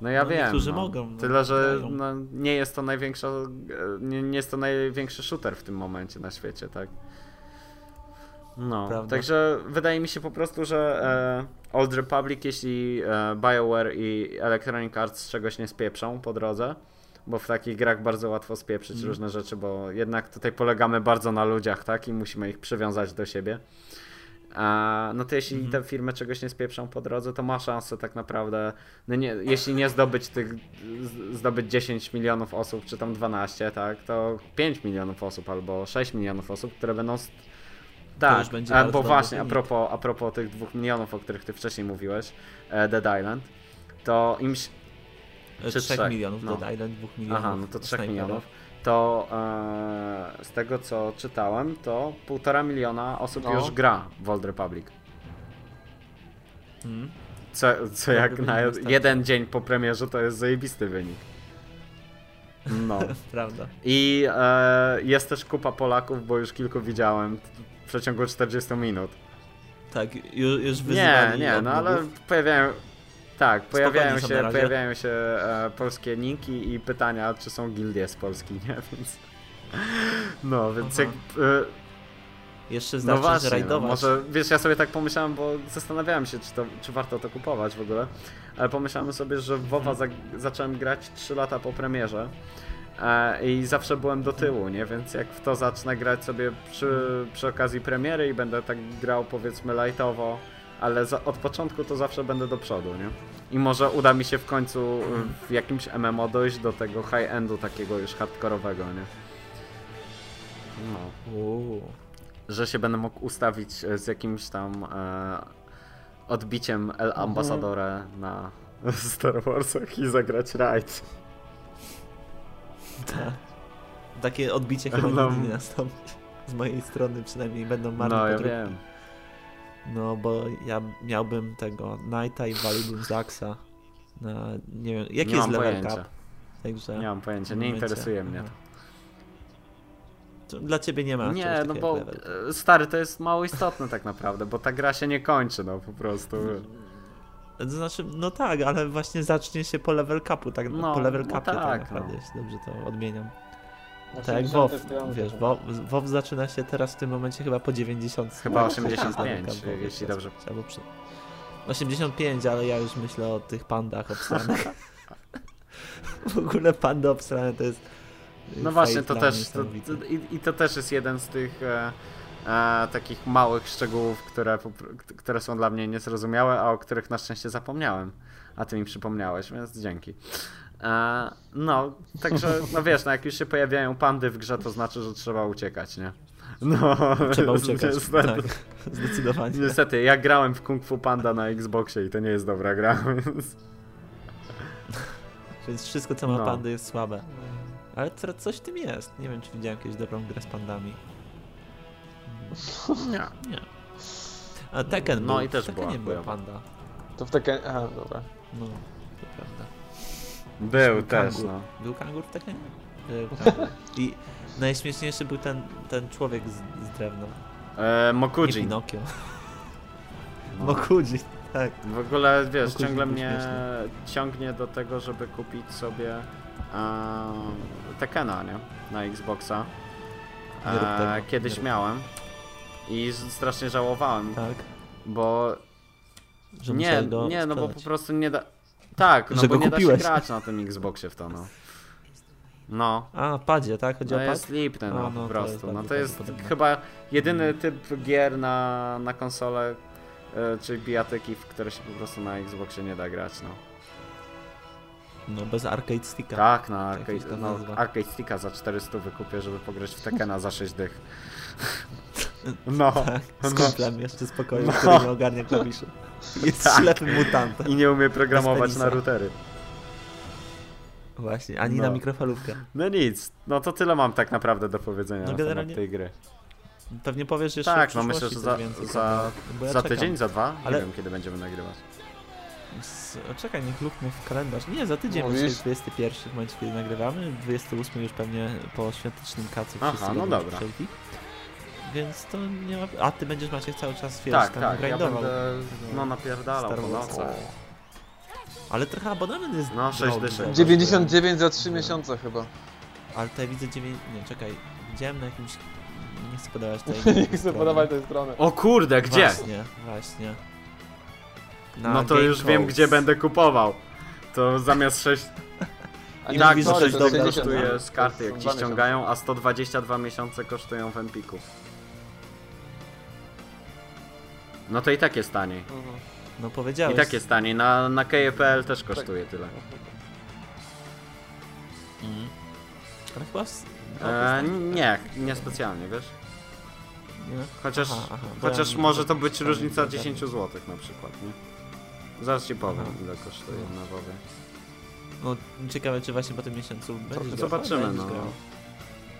No ja No, wiem. niektórzy no. mogą, no, Tyle, że no, nie jest to największa, e, nie, nie jest to największy shooter w tym momencie na świecie, tak? No, Prawda. także wydaje mi się po prostu, że e, Old Republic, jeśli e, BioWare i Electronic Arts czegoś nie spieprzą po drodze, bo w takich grach bardzo łatwo spieprzyć Mhm. różne rzeczy, bo jednak tutaj polegamy bardzo na ludziach, tak? I musimy ich przywiązać do siebie. A, no to jeśli Mhm. te firmy czegoś nie spieprzą po drodze, to ma szansę tak naprawdę, no nie, jeśli nie zdobyć tych, zdobyć 10 milionów osób, czy tam 12, tak, to 5 milionów osób albo 6 milionów osób, które będą... Tak, a, bo właśnie, a propos, a propos tych 2 milionów, o których ty wcześniej mówiłeś, e, Dead Island, to im... się- e, czy 3 trzech, milionów, no. Dead Island 2 milionów. Aha, no to 3 Snipera. milionów. To e, z tego co czytałem, to półtora miliona osób No. już gra w Old Republic. Mm. Co, co jak na jeden dzień po premierze to jest zajebisty wynik. No. Prawda. I e, jest też kupa Polaków, bo już kilku widziałem w przeciągu 40 minut. Tak, już, już Nie, wyzywali nie, od no ale pojawiają. Tak, pojawiają się, pojawiają się e, polskie linki i pytania, czy są gildie z Polski, nie? Więc. No, więc Aha. jak. E, Jeszcze No zaczniesz właśnie, no, może, wiesz, ja sobie tak pomyślałem, bo zastanawiałem się, czy, to, czy warto to kupować w ogóle, ale pomyślałem sobie, że WoWa za, zacząłem grać 3 lata po premierze e, i zawsze byłem do tyłu, nie, więc jak w to zacznę grać sobie przy, przy okazji premiery i będę tak grał powiedzmy lightowo, ale za, od początku to zawsze będę do przodu, nie? I może uda mi się w końcu w jakimś MMO dojść do tego high-endu takiego już hardkorowego, nie? No Uuu. że się będę mógł ustawić e, z jakimś tam e, odbiciem El Ambassadore na Star Warsach i zagrać raid. Tak. Takie odbicie chyba No. nigdy nie nastąpi. Z mojej strony przynajmniej będą marne No ja wiem. No bo ja miałbym tego Knighta i waliłbym Zaxa na, nie wiem, jaki Nie jest level pojęcia. cap? Także Nie mam pojęcia, nie momencie- interesuje mnie to. To Dla ciebie nie ma Nie, no bo e, stary, to jest mało istotne tak naprawdę, bo ta gra się nie kończy, no po prostu. To znaczy, no tak, ale właśnie zacznie się po level capu, tak, No, po level no capie tak, tak, naprawdę, no. jeśli dobrze to odmieniam. Na Tak jak 60 WoW, wiesz. WoW, WoW zaczyna się teraz w tym momencie chyba po 90. Chyba No, 85, level cap, bo jeśli wiesz, dobrze. Albo przy... 85, ale ja już myślę o tych pandach obstranych. w ogóle pandy obstrane to jest... y, No właśnie, to też, to, to, i, i to też jest jeden z tych e, e, takich małych szczegółów, które, które są dla mnie niezrozumiałe, a o których na szczęście zapomniałem. A ty mi przypomniałeś, więc dzięki. E, no, także, no wiesz, no jak już się pojawiają pandy w grze, to znaczy, że trzeba uciekać, nie? No, Trzeba uciekać, niestety. tak, zdecydowanie. Niestety, ja grałem w Kung Fu Panda na Xboxie i to nie jest dobra gra, więc... Więc wszystko co ma No. pandy jest słabe. Ale co- coś w tym jest. Nie wiem, czy widziałem kiedyś dobrą grę z pandami. Nie. Nie. A Tekken No był, i też w Tekkenie była była chujowa. panda. To w takie... Aha, dobra. No, to prawda. Był Był też, kangur. no. Był kangur w Tekkenie? Był kangur. I najśmieszniejszy był ten, ten człowiek z, z drewna. E, Nie Mokujin. Pinokio. No. Mokujin, tak. W ogóle, wiesz, Mokujin ciągle mnie śmieszny. ciągnie do tego, żeby kupić sobie e, Tekena, nie? Na Xboxa. Nie rób tego, E, kiedyś nie miałem i strasznie żałowałem, Tak. bo Że nie, nie, no bo po prostu nie da... Tak, no Że bo go nie da kupiłeś. się grać na tym Xboxie w to, no. No, A, padzie, tak? Chodzi no o pad? jest lipny, no, A, no, po to jest prostu. No bardziej to jest prawdopodobne. chyba jedyny typ gier na, na konsolę, e, czyli bijatyki, w które się po prostu na Xboxie nie da grać, no. No, bez arcade sticka. Tak, na Jak arcade, się to no, arcade sticka za 400 wykupię, żeby pograć w Tekena za 6 dych. No, Tak, z no. kumplem jeszcze z pokoju, No. który nie ogarnia klawiszy. Jest Tak. ślepym mutantem. i nie umie programować na routery. Właśnie, ani No. na mikrofalówkę. No nic, no to tyle mam tak naprawdę do powiedzenia No na generalnie- temat tej gry. Pewnie powiesz jeszcze Tak, no myślę, że za, więcej, za? Bo ja za czekam. tydzień, za dwa, Ale- nie wiem kiedy będziemy nagrywać. S- Czekaj, niech luknę w kalendarz. Nie, za tydzień, Mówisz? jest 21 w momencie, kiedy nagrywamy. 28 już pewnie po świątecznym kacu Aha, no dobra. wszelki. Więc to nie ma... A ty będziesz Maciek cały czas wiesz, tak, tam tak, ja grindował. będę no napierdalał po nocach. Ale trochę abonament jest No, sześć drogi, dyszek. zobacz. 99 za 3 miesiące chyba. Ale tutaj widzę 9... Nie, czekaj. Widziałem na jakimś... Nie chcę podawać tej Nie chcę podawać tej strony. O kurde, gdzie? Właśnie, właśnie. Na No to Game już wiem Codes. gdzie będę kupował. To zamiast 6 A I nie, tak, 6 to dych 60, kosztuje no. z karty, jak ci ściągają, a 122 miesiące kosztują w Empiku. No to i tak jest taniej. Mhm. No I powiedziałeś. tak jest taniej. Na, na KPL też kosztuje tyle. Mhm. Ale chyba... E, nie, nie specjalnie, wiesz? Nie? Chociaż, Aha, aha, chociaż ja- może to być tak, różnica tak, 10 tak. zł na przykład, nie? Zaraz ci powiem Aha. ile kosztuje na WoWie. No ciekawe, czy właśnie po tym miesiącu będziesz grał. zobaczymy, no. grał.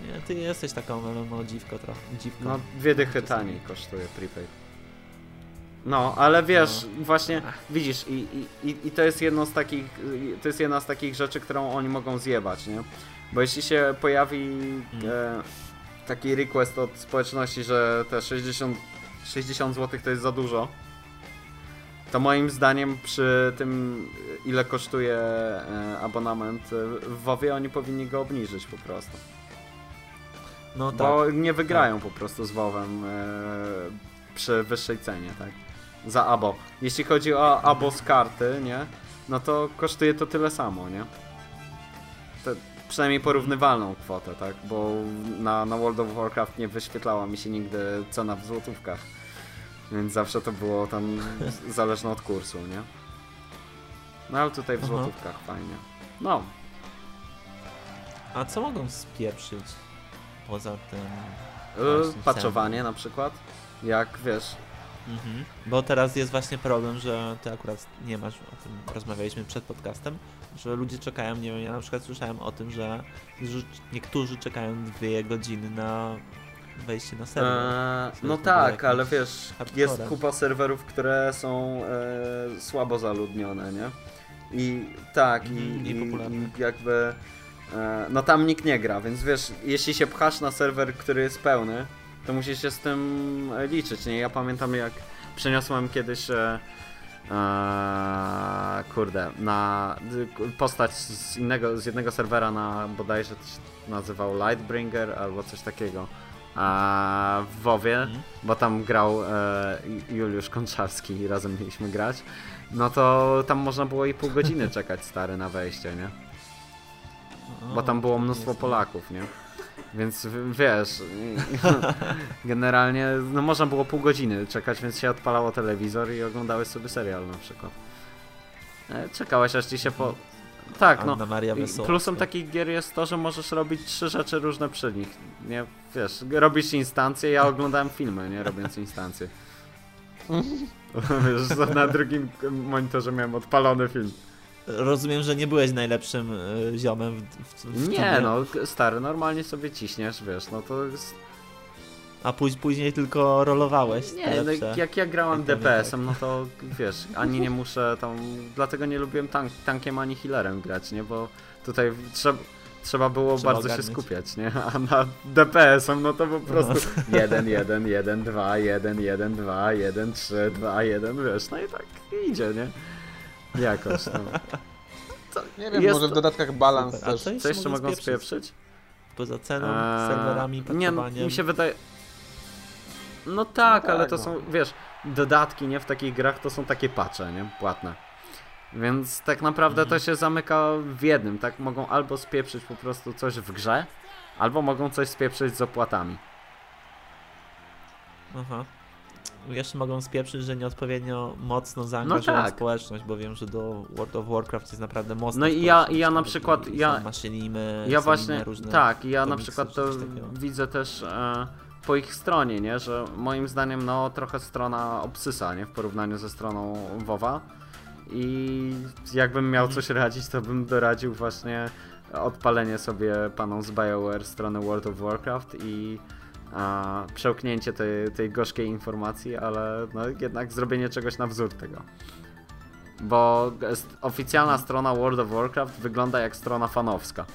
Nie, ty jesteś taką MMO dziwko trochę. Dziwką. No dwie dychy taniej kosztuje prepaid. No, ale wiesz, właśnie widzisz i, i, i- to jest jedno z takich, to jest jedna z takich rzeczy, którą oni mogą zjebać, nie? Bo jeśli się pojawi e, taki request od społeczności, że te 60, 60 zł to jest za dużo, to moim zdaniem przy tym ile kosztuje e, abonament e, w WoWie oni powinni go obniżyć po prostu. No tak. Bo nie wygrają po prostu z WoWem e, przy wyższej cenie, tak? Za abo. Jeśli chodzi o abo z karty, nie? No to kosztuje to tyle samo, nie? To przynajmniej porównywalną kwotę, tak? Bo na, na World of Warcraft nie wyświetlała mi się nigdy cena w złotówkach. Więc zawsze to było tam zależne od kursu, nie? No ale tutaj w Aha. złotówkach fajnie. No, A co mogą spieprzyć poza tym? Yy, patchowanie na przykład. Jak wiesz, Mhm. Bo teraz jest właśnie problem, że ty akurat nie masz, o tym rozmawialiśmy przed podcastem, że ludzie czekają, nie wiem, ja na przykład słyszałem o tym, że niektórzy czekają dwie godziny na wejście na serwer. Eee, no jest tak, ale wiesz, jest hardcorem. kupa serwerów, które są e, słabo zaludnione, nie? I tak, i, Mhm, i, niepopularne. i jakby. E, no tam nikt nie gra, więc wiesz, jeśli się pchasz na serwer, który jest pełny, to musisz się z tym e, liczyć, nie? Ja pamiętam jak przeniosłem kiedyś. E, e, kurde, na postać z innego, z jednego serwera na bodajże to się nazywał Lightbringer albo coś takiego. A w WoWie, Mhm. bo tam grał e, Juliusz Konczarski i razem mieliśmy grać, no to tam można było i pół godziny czekać stary na wejście, nie? Bo tam było mnóstwo Polaków, nie? Więc wiesz, generalnie no można było pół godziny czekać, więc się odpalało telewizor i oglądałeś sobie serial na przykład. E, Czekałeś aż ci się po... Tak, no. Anna Maria I Wesołowska. Plusem takich gier jest to, że możesz robić trzy rzeczy różne przy nich. Nie, wiesz, robisz instancje, ja oglądałem filmy, nie robiąc instancje. wiesz, na drugim monitorze miałem odpalony film. Rozumiem, że nie byłeś najlepszym y, ziomem w, w, w Nie tubie, no, stary, normalnie sobie ciśniesz, wiesz, no to jest... A póź, później tylko rolowałeś. Nie, no, jak ja grałem DPS-em, no to wiesz, ani nie muszę tam... Dlatego nie lubiłem tank, tankiem ani healerem grać, nie, bo tutaj trzeba... Trzeba było Trzeba bardzo się ogarnąć. skupiać, nie? A na DPS-em, no to po prostu 1, 1, 1, 2, 1, 1, 2, 1, 3, 2, 1, wiesz, no i tak idzie, nie? Jakoś, no. Nie wiem, Jest- może w dodatkach balans Super. A też. co jeszcze Co jeszcze mogą spieprzyć? Poza ceną, Eee, serwerami, Nie, no, pakowaniem. mi się wydaje... No tak, No tak, ale to no. są, wiesz, dodatki, nie? W takich grach to są takie patche, nie? Płatne. Więc tak naprawdę Mhm. to się zamyka w jednym, tak? Mogą albo spieprzyć po prostu coś w grze, albo mogą coś spieprzyć z opłatami. Aha. Jeszcze mogą spieprzyć, że nieodpowiednio mocno zaangażują tak. społeczność, bo wiem, że do World of Warcraft jest naprawdę mocno. No i ja- i ja na przykład- ja- Maszynimy, Ja właśnie, różne tak, i ja na komiksy przykład czy to widzę też e, po ich stronie, nie? Że moim zdaniem, no trochę strona obsysa, nie? W porównaniu ze stroną WoWa. I jakbym miał coś radzić, to bym doradził właśnie odpalenie sobie panom z BioWare strony World of Warcraft i a, przełknięcie tej, tej gorzkiej informacji, ale no, jednak zrobienie czegoś na wzór tego. Bo oficjalna strona World of Warcraft wygląda jak strona fanowska.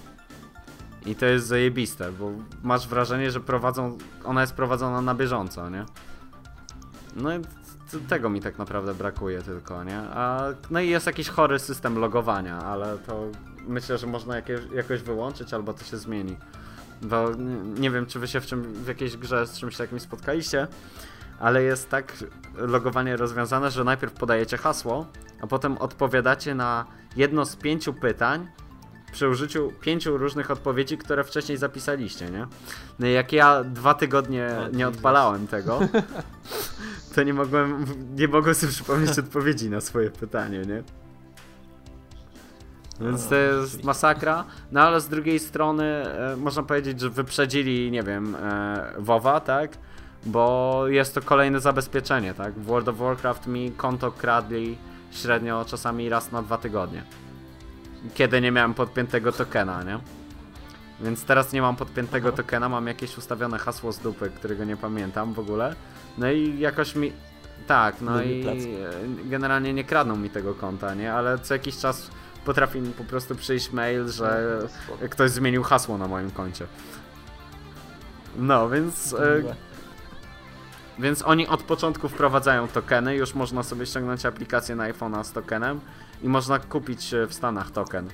I to jest zajebiste, bo masz wrażenie, że prowadzą, ona jest prowadzona na bieżąco, nie? No i tego mi tak naprawdę brakuje tylko, nie? A, no i jest jakiś chory system logowania, ale to myślę, że można jakieś, jakoś wyłączyć albo to się zmieni. Bo nie, wiem, czy wy się w, czym, w jakiejś grze z czymś takim spotkaliście, ale jest tak logowanie rozwiązane, że najpierw podajecie hasło, a potem odpowiadacie na jedno z pięciu pytań przy użyciu pięciu różnych odpowiedzi, które wcześniej zapisaliście, nie? No jak ja dwa tygodnie nie odpalałem tego, to nie mogłem, nie mogłem sobie przypomnieć odpowiedzi na swoje pytanie, nie? Więc to jest masakra, no ale z drugiej strony e, można powiedzieć, że wyprzedzili, nie wiem, e, WoWa, tak? Bo jest to kolejne zabezpieczenie, tak? W World of Warcraft mi konto kradli średnio czasami raz na dwa tygodnie. Kiedy nie miałem podpiętego tokena, nie? Więc teraz nie mam podpiętego Aha. tokena, mam jakieś ustawione hasło z dupy, którego nie pamiętam w ogóle. No i jakoś mi... Tak, no i e, generalnie nie kradną mi tego konta, nie? Ale co jakiś czas potrafi mi po prostu przyjść mail, że ktoś zmienił hasło na moim koncie. No, więc... E, więc oni od początku wprowadzają tokeny, już można sobie ściągnąć aplikację na iPhone'a z tokenem i można kupić e, w Stanach token.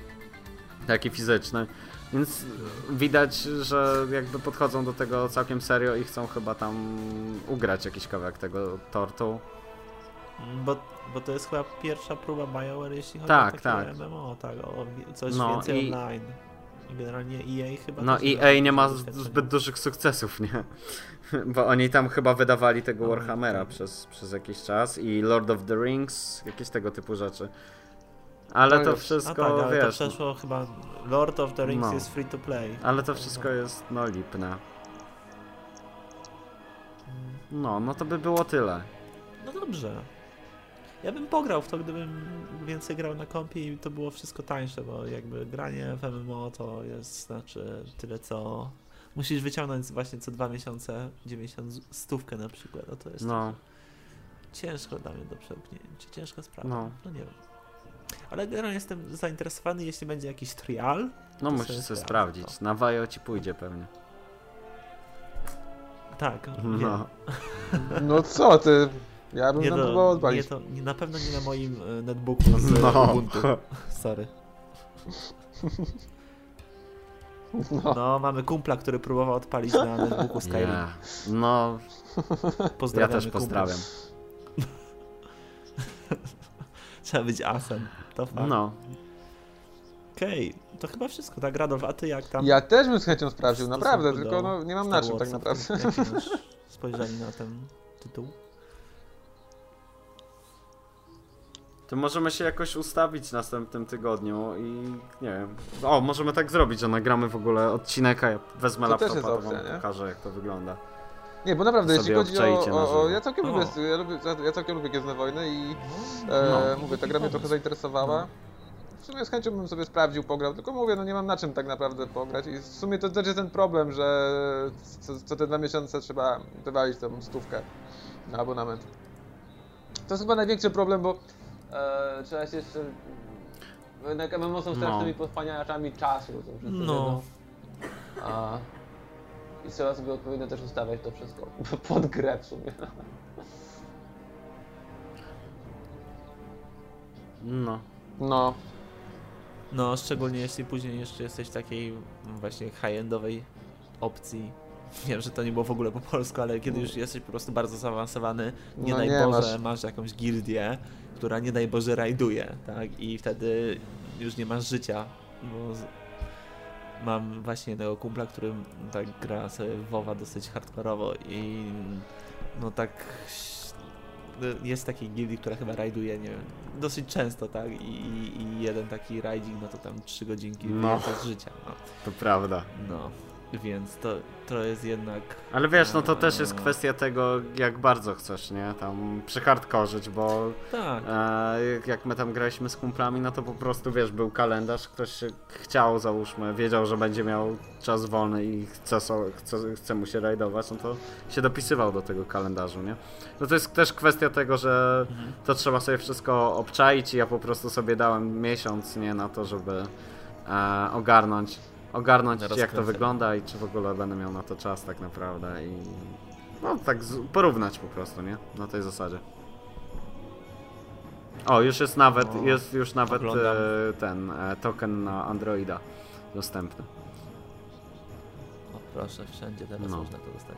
Taki fizyczny. Więc widać, że jakby podchodzą do tego całkiem serio i chcą chyba tam ugrać jakiś kawałek tego tortu. Bo, bo to jest chyba pierwsza próba BioWare, jeśli chodzi Tak, o takie tak. MMO, tak, o coś No więcej i- online. I generalnie EA chyba No też i ma EA nie ma zbyt dużych sukcesów, nie? Bo oni tam chyba wydawali tego No, Warhammera tak. przez, przez jakiś czas i Lord of the Rings, jakieś tego typu rzeczy. Ale No to już. A wszystko, tak, ale to wiesz, przeszło chyba Lord of the Rings No. jest free to play. ale to wszystko jest, no, lipne. No, no to by było tyle. No dobrze. Ja bym pograł w to, gdybym więcej grał na kompie i to było wszystko tańsze, bo jakby granie w MMO to jest znaczy tyle co... Musisz wyciągnąć właśnie co dwa miesiące 90 z- stówkę na przykład, a to jest No, ciężko dla mnie do przełknięcia, ciężka sprawa. No. No. nie wiem. Ale generalnie jestem zainteresowany, jeśli będzie jakiś trial. no To musisz sobie sobie sprawdzić. Na Wajo ci pójdzie pewnie. Tak, No, wiem. No co ty? Ja bym Nie, to, próbował nie, odpalić. to, nie, na pewno nie na moim e, netbooku z No. Ubuntu. Sorry. No. No, mamy kumpla, który próbował odpalić na netbooku Skyrim. nie. No, ja Pozdrawiamy też pozdrawiam. Trzeba być asem. To fakt. No, Okej, to chyba wszystko, tak? Radolf, a ty jak tam? Ja też bym z chęcią sprawdził, naprawdę, tylko no, nie mam na czym tak naprawdę. Jakie masz spojrzenie na ten tytuł? To możemy się jakoś ustawić w następnym tygodniu i nie wiem. O, możemy tak zrobić, że nagramy w ogóle odcinek, a ja wezmę To laptopa, to opcja, wam nie? pokażę jak to wygląda. Nie, bo naprawdę, jeśli chodzi o, o, o... Ja całkiem O. lubię, ja, lubię, ja całkiem lubię Gwiezdne Wojny i e, No. mówię, ta gra mnie trochę zainteresowała. W sumie z chęcią bym sobie sprawdził, pograł, tylko mówię, no nie mam na czym tak naprawdę pograć i w sumie to też jest ten problem, że co, co te dwa miesiące trzeba wywalić tą stówkę na abonament. To jest chyba największy problem, bo E, trzeba się jeszcze... Jednak MMO są No. strasznymi podpaniaczami czasu. To wszyscy No. wiedzą. A... I trzeba sobie odpowiednio też ustawiać to wszystko pod grę w sumie. No. no, No, szczególnie jeśli później jeszcze jesteś w takiej mm, właśnie high-endowej opcji. Wiem, że to nie było w ogóle po polsku, ale kiedy już jesteś po prostu bardzo zaawansowany, nie No daj nie, Boże, masz- masz... jakąś gildię, która nie daj Boże rajduje, tak? I wtedy już nie masz życia, bo mam właśnie jednego kumpla, który tak gra sobie w WoWa dosyć hardkorowo i no tak jest takiej gildii, która chyba rajduje, nie wiem, dosyć często, tak? I, i, jeden taki rajding, no to tam trzy godzinki no. z życia, no. To prawda. no. Więc to, to jest jednak... Ale wiesz, no to też jest Eee. kwestia tego, jak bardzo chcesz, nie? Tam przyhardkorzyć, bo Tak, e, jak- my tam graliśmy z kumplami, no to po prostu, wiesz, był kalendarz, ktoś się chciał, załóżmy, wiedział, że będzie miał czas wolny i chce, so, chce, chce mu się rajdować, no to się dopisywał do tego kalendarzu, nie? No to jest też kwestia tego, że Mhm. to trzeba sobie wszystko obczaić i ja po prostu sobie dałem miesiąc, nie, na to, żeby e, ogarnąć, ogarnąć jak to wygląda i czy w ogóle będę miał na to czas tak naprawdę i no tak porównać po prostu, nie? Na tej zasadzie. O, już jest nawet, O, jest już nawet e, ten e, token na Androida dostępny. o proszę, wszędzie teraz No. można to dostać.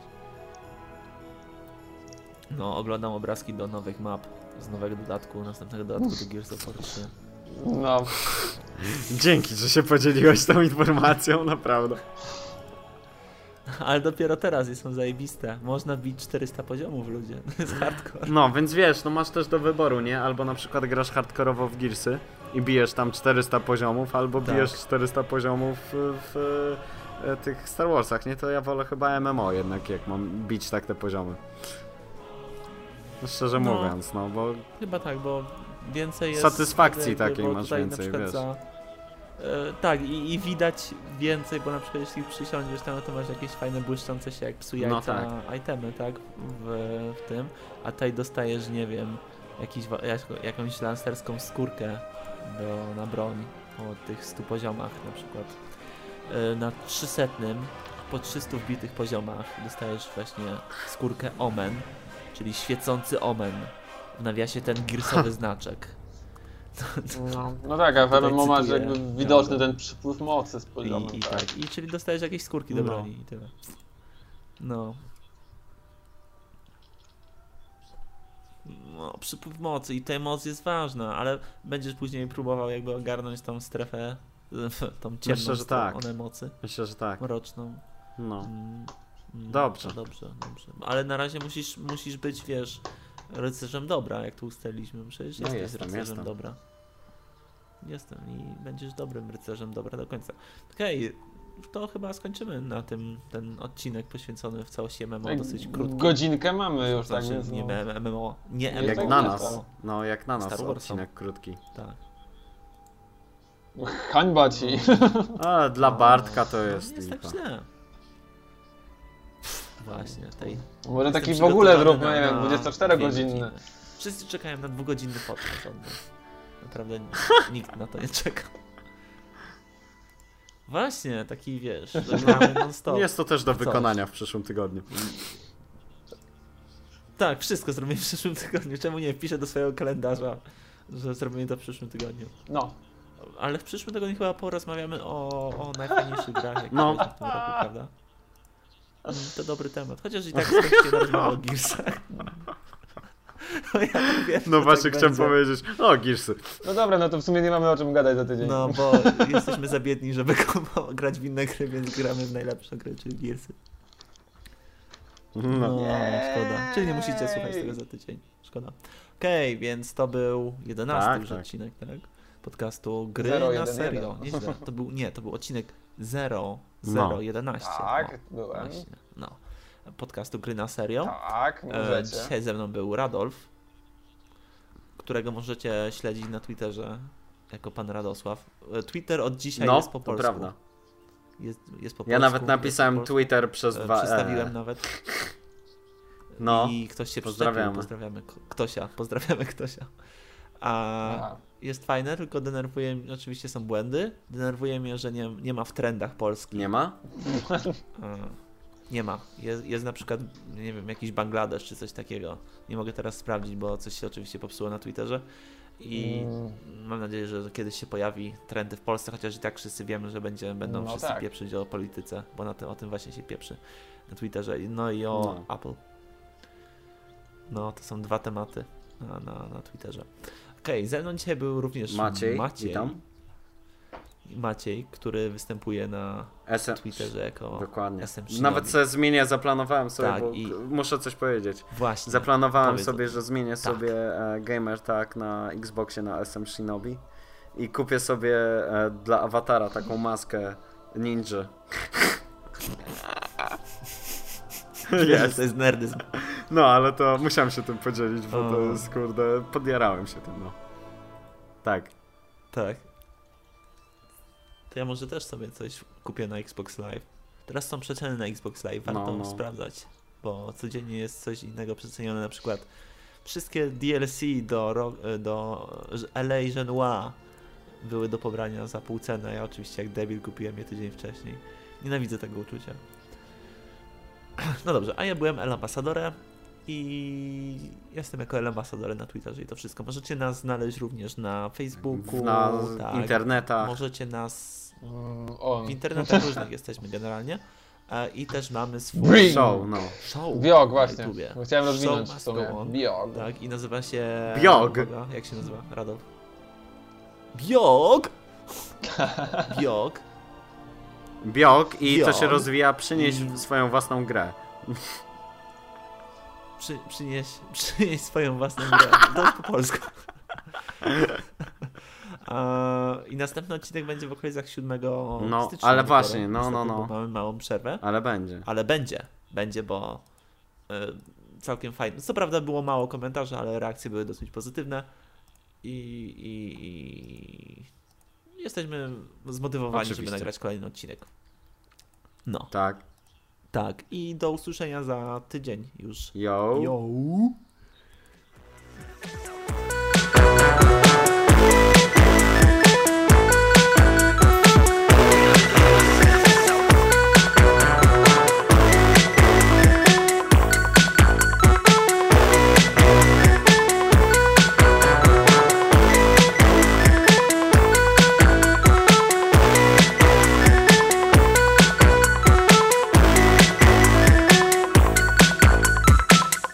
No, oglądam obrazki do nowych map, z nowego dodatku, następnego dodatku do Gears of War 3. no. Dzięki, że się podzieliłeś tą informacją, naprawdę. Ale dopiero teraz są zajebiste. Można bić 400 poziomów, ludzie. To jest hardcore. No, więc wiesz, no masz też do wyboru, nie? Albo na przykład grasz hardkorowo w Gearsy i bijesz tam 400 poziomów, albo Tak. bijesz 400 poziomów w, w e, tych Star Warsach, nie? To ja wolę chyba MMO jednak, jak mam bić tak te poziomy. No, szczerze No. mówiąc, no, bo Chyba tak, bo więcej jest... Satysfakcji takiej masz więcej, wiesz. Za, e, tak, i, i widać więcej, bo na przykład jeśli przysiądziesz tam, to masz jakieś fajne błyszczące się jak psu No jajca tak. itemy, tak, w, w tym, a tutaj dostajesz, nie wiem, jakiś, jakąś lancerską skórkę do, na broń o tych 100 poziomach na przykład. E, Na 300, po 300 wbitych poziomach dostajesz właśnie skórkę Omen, czyli świecący Omen. W nawiasie ten girsowy znaczek. No, no tak, a w MMO masz jakby widoczny ten przypływ mocy z poziomu. I, i tak. tak. I czyli dostajesz jakieś skórki do No. broni i tyle. No. No, przypływ mocy i ta moc jest ważna, ale będziesz później próbował jakby ogarnąć tą strefę, tą ciemną Myślę, że tak. stronę mocy, Myślę, że tak. mroczną. No. Mm, mm, Dobrze. Dobrze, dobrze. Ale na razie musisz, musisz być, wiesz, rycerzem dobra, jak tu ustaliliśmy. Przecież No jesteś jestem, rycerzem jestem. dobra. Jestem i będziesz dobrym rycerzem dobra do końca. Okej, to chyba skończymy na tym ten odcinek poświęcony w całości MMO, No i dosyć krótki. Godzinkę mamy już, tak Znaczy, więc nie no. MMO, nie MMO. Jak tak na nas. tak. No, jak na nas Star Wars odcinek krótki. Tak. Hańba ci. A dla Bartka to No, jest nie jest tak źle. Właśnie, tej Może taki w ogóle zróbmy, nie wiem, na 24 dwie godzinny. godziny. Wszyscy czekają na dwugodzinny podcast od nas. Naprawdę nikt na to nie czeka. Właśnie, taki wiesz, non-stop. Jest to też do Coś. wykonania w przyszłym tygodniu. Tak, wszystko zrobimy w przyszłym tygodniu. Czemu nie wpiszę do swojego kalendarza, że zrobimy to w przyszłym tygodniu? No. Ale w przyszłym tygodniu chyba porozmawiamy o, o najfajniejszych grach, jakie No. w tym roku, prawda? To dobry temat. Chociaż i tak rozmowę o Gearsach. No, ja tak wiem, No że właśnie tak chciałem będzie. powiedzieć, o Gearsy. No dobra, no to w sumie nie mamy o czym gadać za tydzień. No, bo jesteśmy za biedni, żeby grać w inne gry, więc gramy w najlepsze gry, czyli Gearsy. No, No. szkoda. Czyli nie musicie słuchać tego za tydzień. Szkoda. Okej, więc to był 11 Tak, już tak. odcinek, tak? Podcastu Gry Zero, na jeden, serio. jeden. Nieźle. To był, nie, to był odcinek 0, No. 0, 11. Tak, no, byłem. Właśnie, no. Podcastu Gry na serio. Tak, E, możecie. dzisiaj ze mną był Radolf, którego możecie śledzić na Twitterze jako pan Radosław. E, Twitter od dzisiaj No, jest po to polsku. prawda. Jest, jest po Ja polsku, nawet napisałem. Twitter przez E, dwa Przedstawiłem E. nawet. No, I ktoś się pozdrawiamy. pozdrawiamy. Ktosia, pozdrawiamy Ktosia. A Aha. Jest fajne, tylko denerwuje mnie, oczywiście są błędy. Denerwuje mnie, że nie, nie ma w trendach polskich. nie ma? A, Nie ma. Jest, jest na przykład, nie wiem, jakiś Bangladesz czy coś takiego. Nie mogę teraz sprawdzić, bo coś się oczywiście popsuło na Twitterze. I Mm. mam nadzieję, że kiedyś się pojawi trendy w Polsce, chociaż i tak wszyscy wiemy, że będzie, będą No wszyscy tak. pieprzyć o polityce, bo na tym, o tym właśnie się pieprzy na Twitterze. No i o No. Apple. No, to są dwa tematy na, na, na Twitterze. Okej, ze mną dzisiaj był również Maciej, Maciej, witam. Maciej, który występuje na SM... Twitterze jako Dokładnie. SM Nawet sobie zmienię, zaplanowałem sobie, Tak, bo i- muszę coś powiedzieć. Właśnie. Zaplanowałem sobie, że zmienię Tak. sobie e, gamer tag na Xboxie na SM Shinobi i kupię sobie e, dla awatara taką maskę ninja. Jest. To jest nerdyzm. No, ale to musiałem się tym podzielić, bo to jest, kurde, podjarałem się tym, no. Tak. Tak. To ja może też sobie coś kupię na Xbox Live. Teraz są przeceny na Xbox Live, warto No, no. sprawdzać, bo codziennie jest coś innego przecenione, na przykład wszystkie DLC do, do LA Genoa były do pobrania za pół ceny, ja oczywiście jak debil kupiłem je tydzień wcześniej. Nienawidzę tego uczucia. No dobrze, a ja byłem El Ambassadore i jestem jako El na Twitterze i to wszystko. Możecie nas znaleźć również na Facebooku, Na tak. internetach. Możecie nas Mm, O, w internetach różnych jesteśmy generalnie. E, I też mamy swój Bring! Show, no. show Biog właśnie. YouTubie. Bo Chciałem rozwinąć Show on. Biog. Tak, i nazywa się. Biog. Jak się nazywa? Radol. Biog! Biog. Biog i to Biog. się rozwija, przynieś I- swoją własną grę. Przy, przynieś, przynieś swoją własną grę. To jest po polsku. I następny odcinek będzie w okolicach 7 No, stycznia. ale właśnie, no, no, no. Mamy małą przerwę. Ale będzie. Ale będzie, będzie, bo y, całkiem fajnie. Co prawda było mało komentarzy, ale reakcje były dosyć pozytywne i, i, i jesteśmy zmotywowani, żeby Oczywiście. nagrać kolejny odcinek. No, Tak. Tak, i do usłyszenia za tydzień już. Yo. Yo.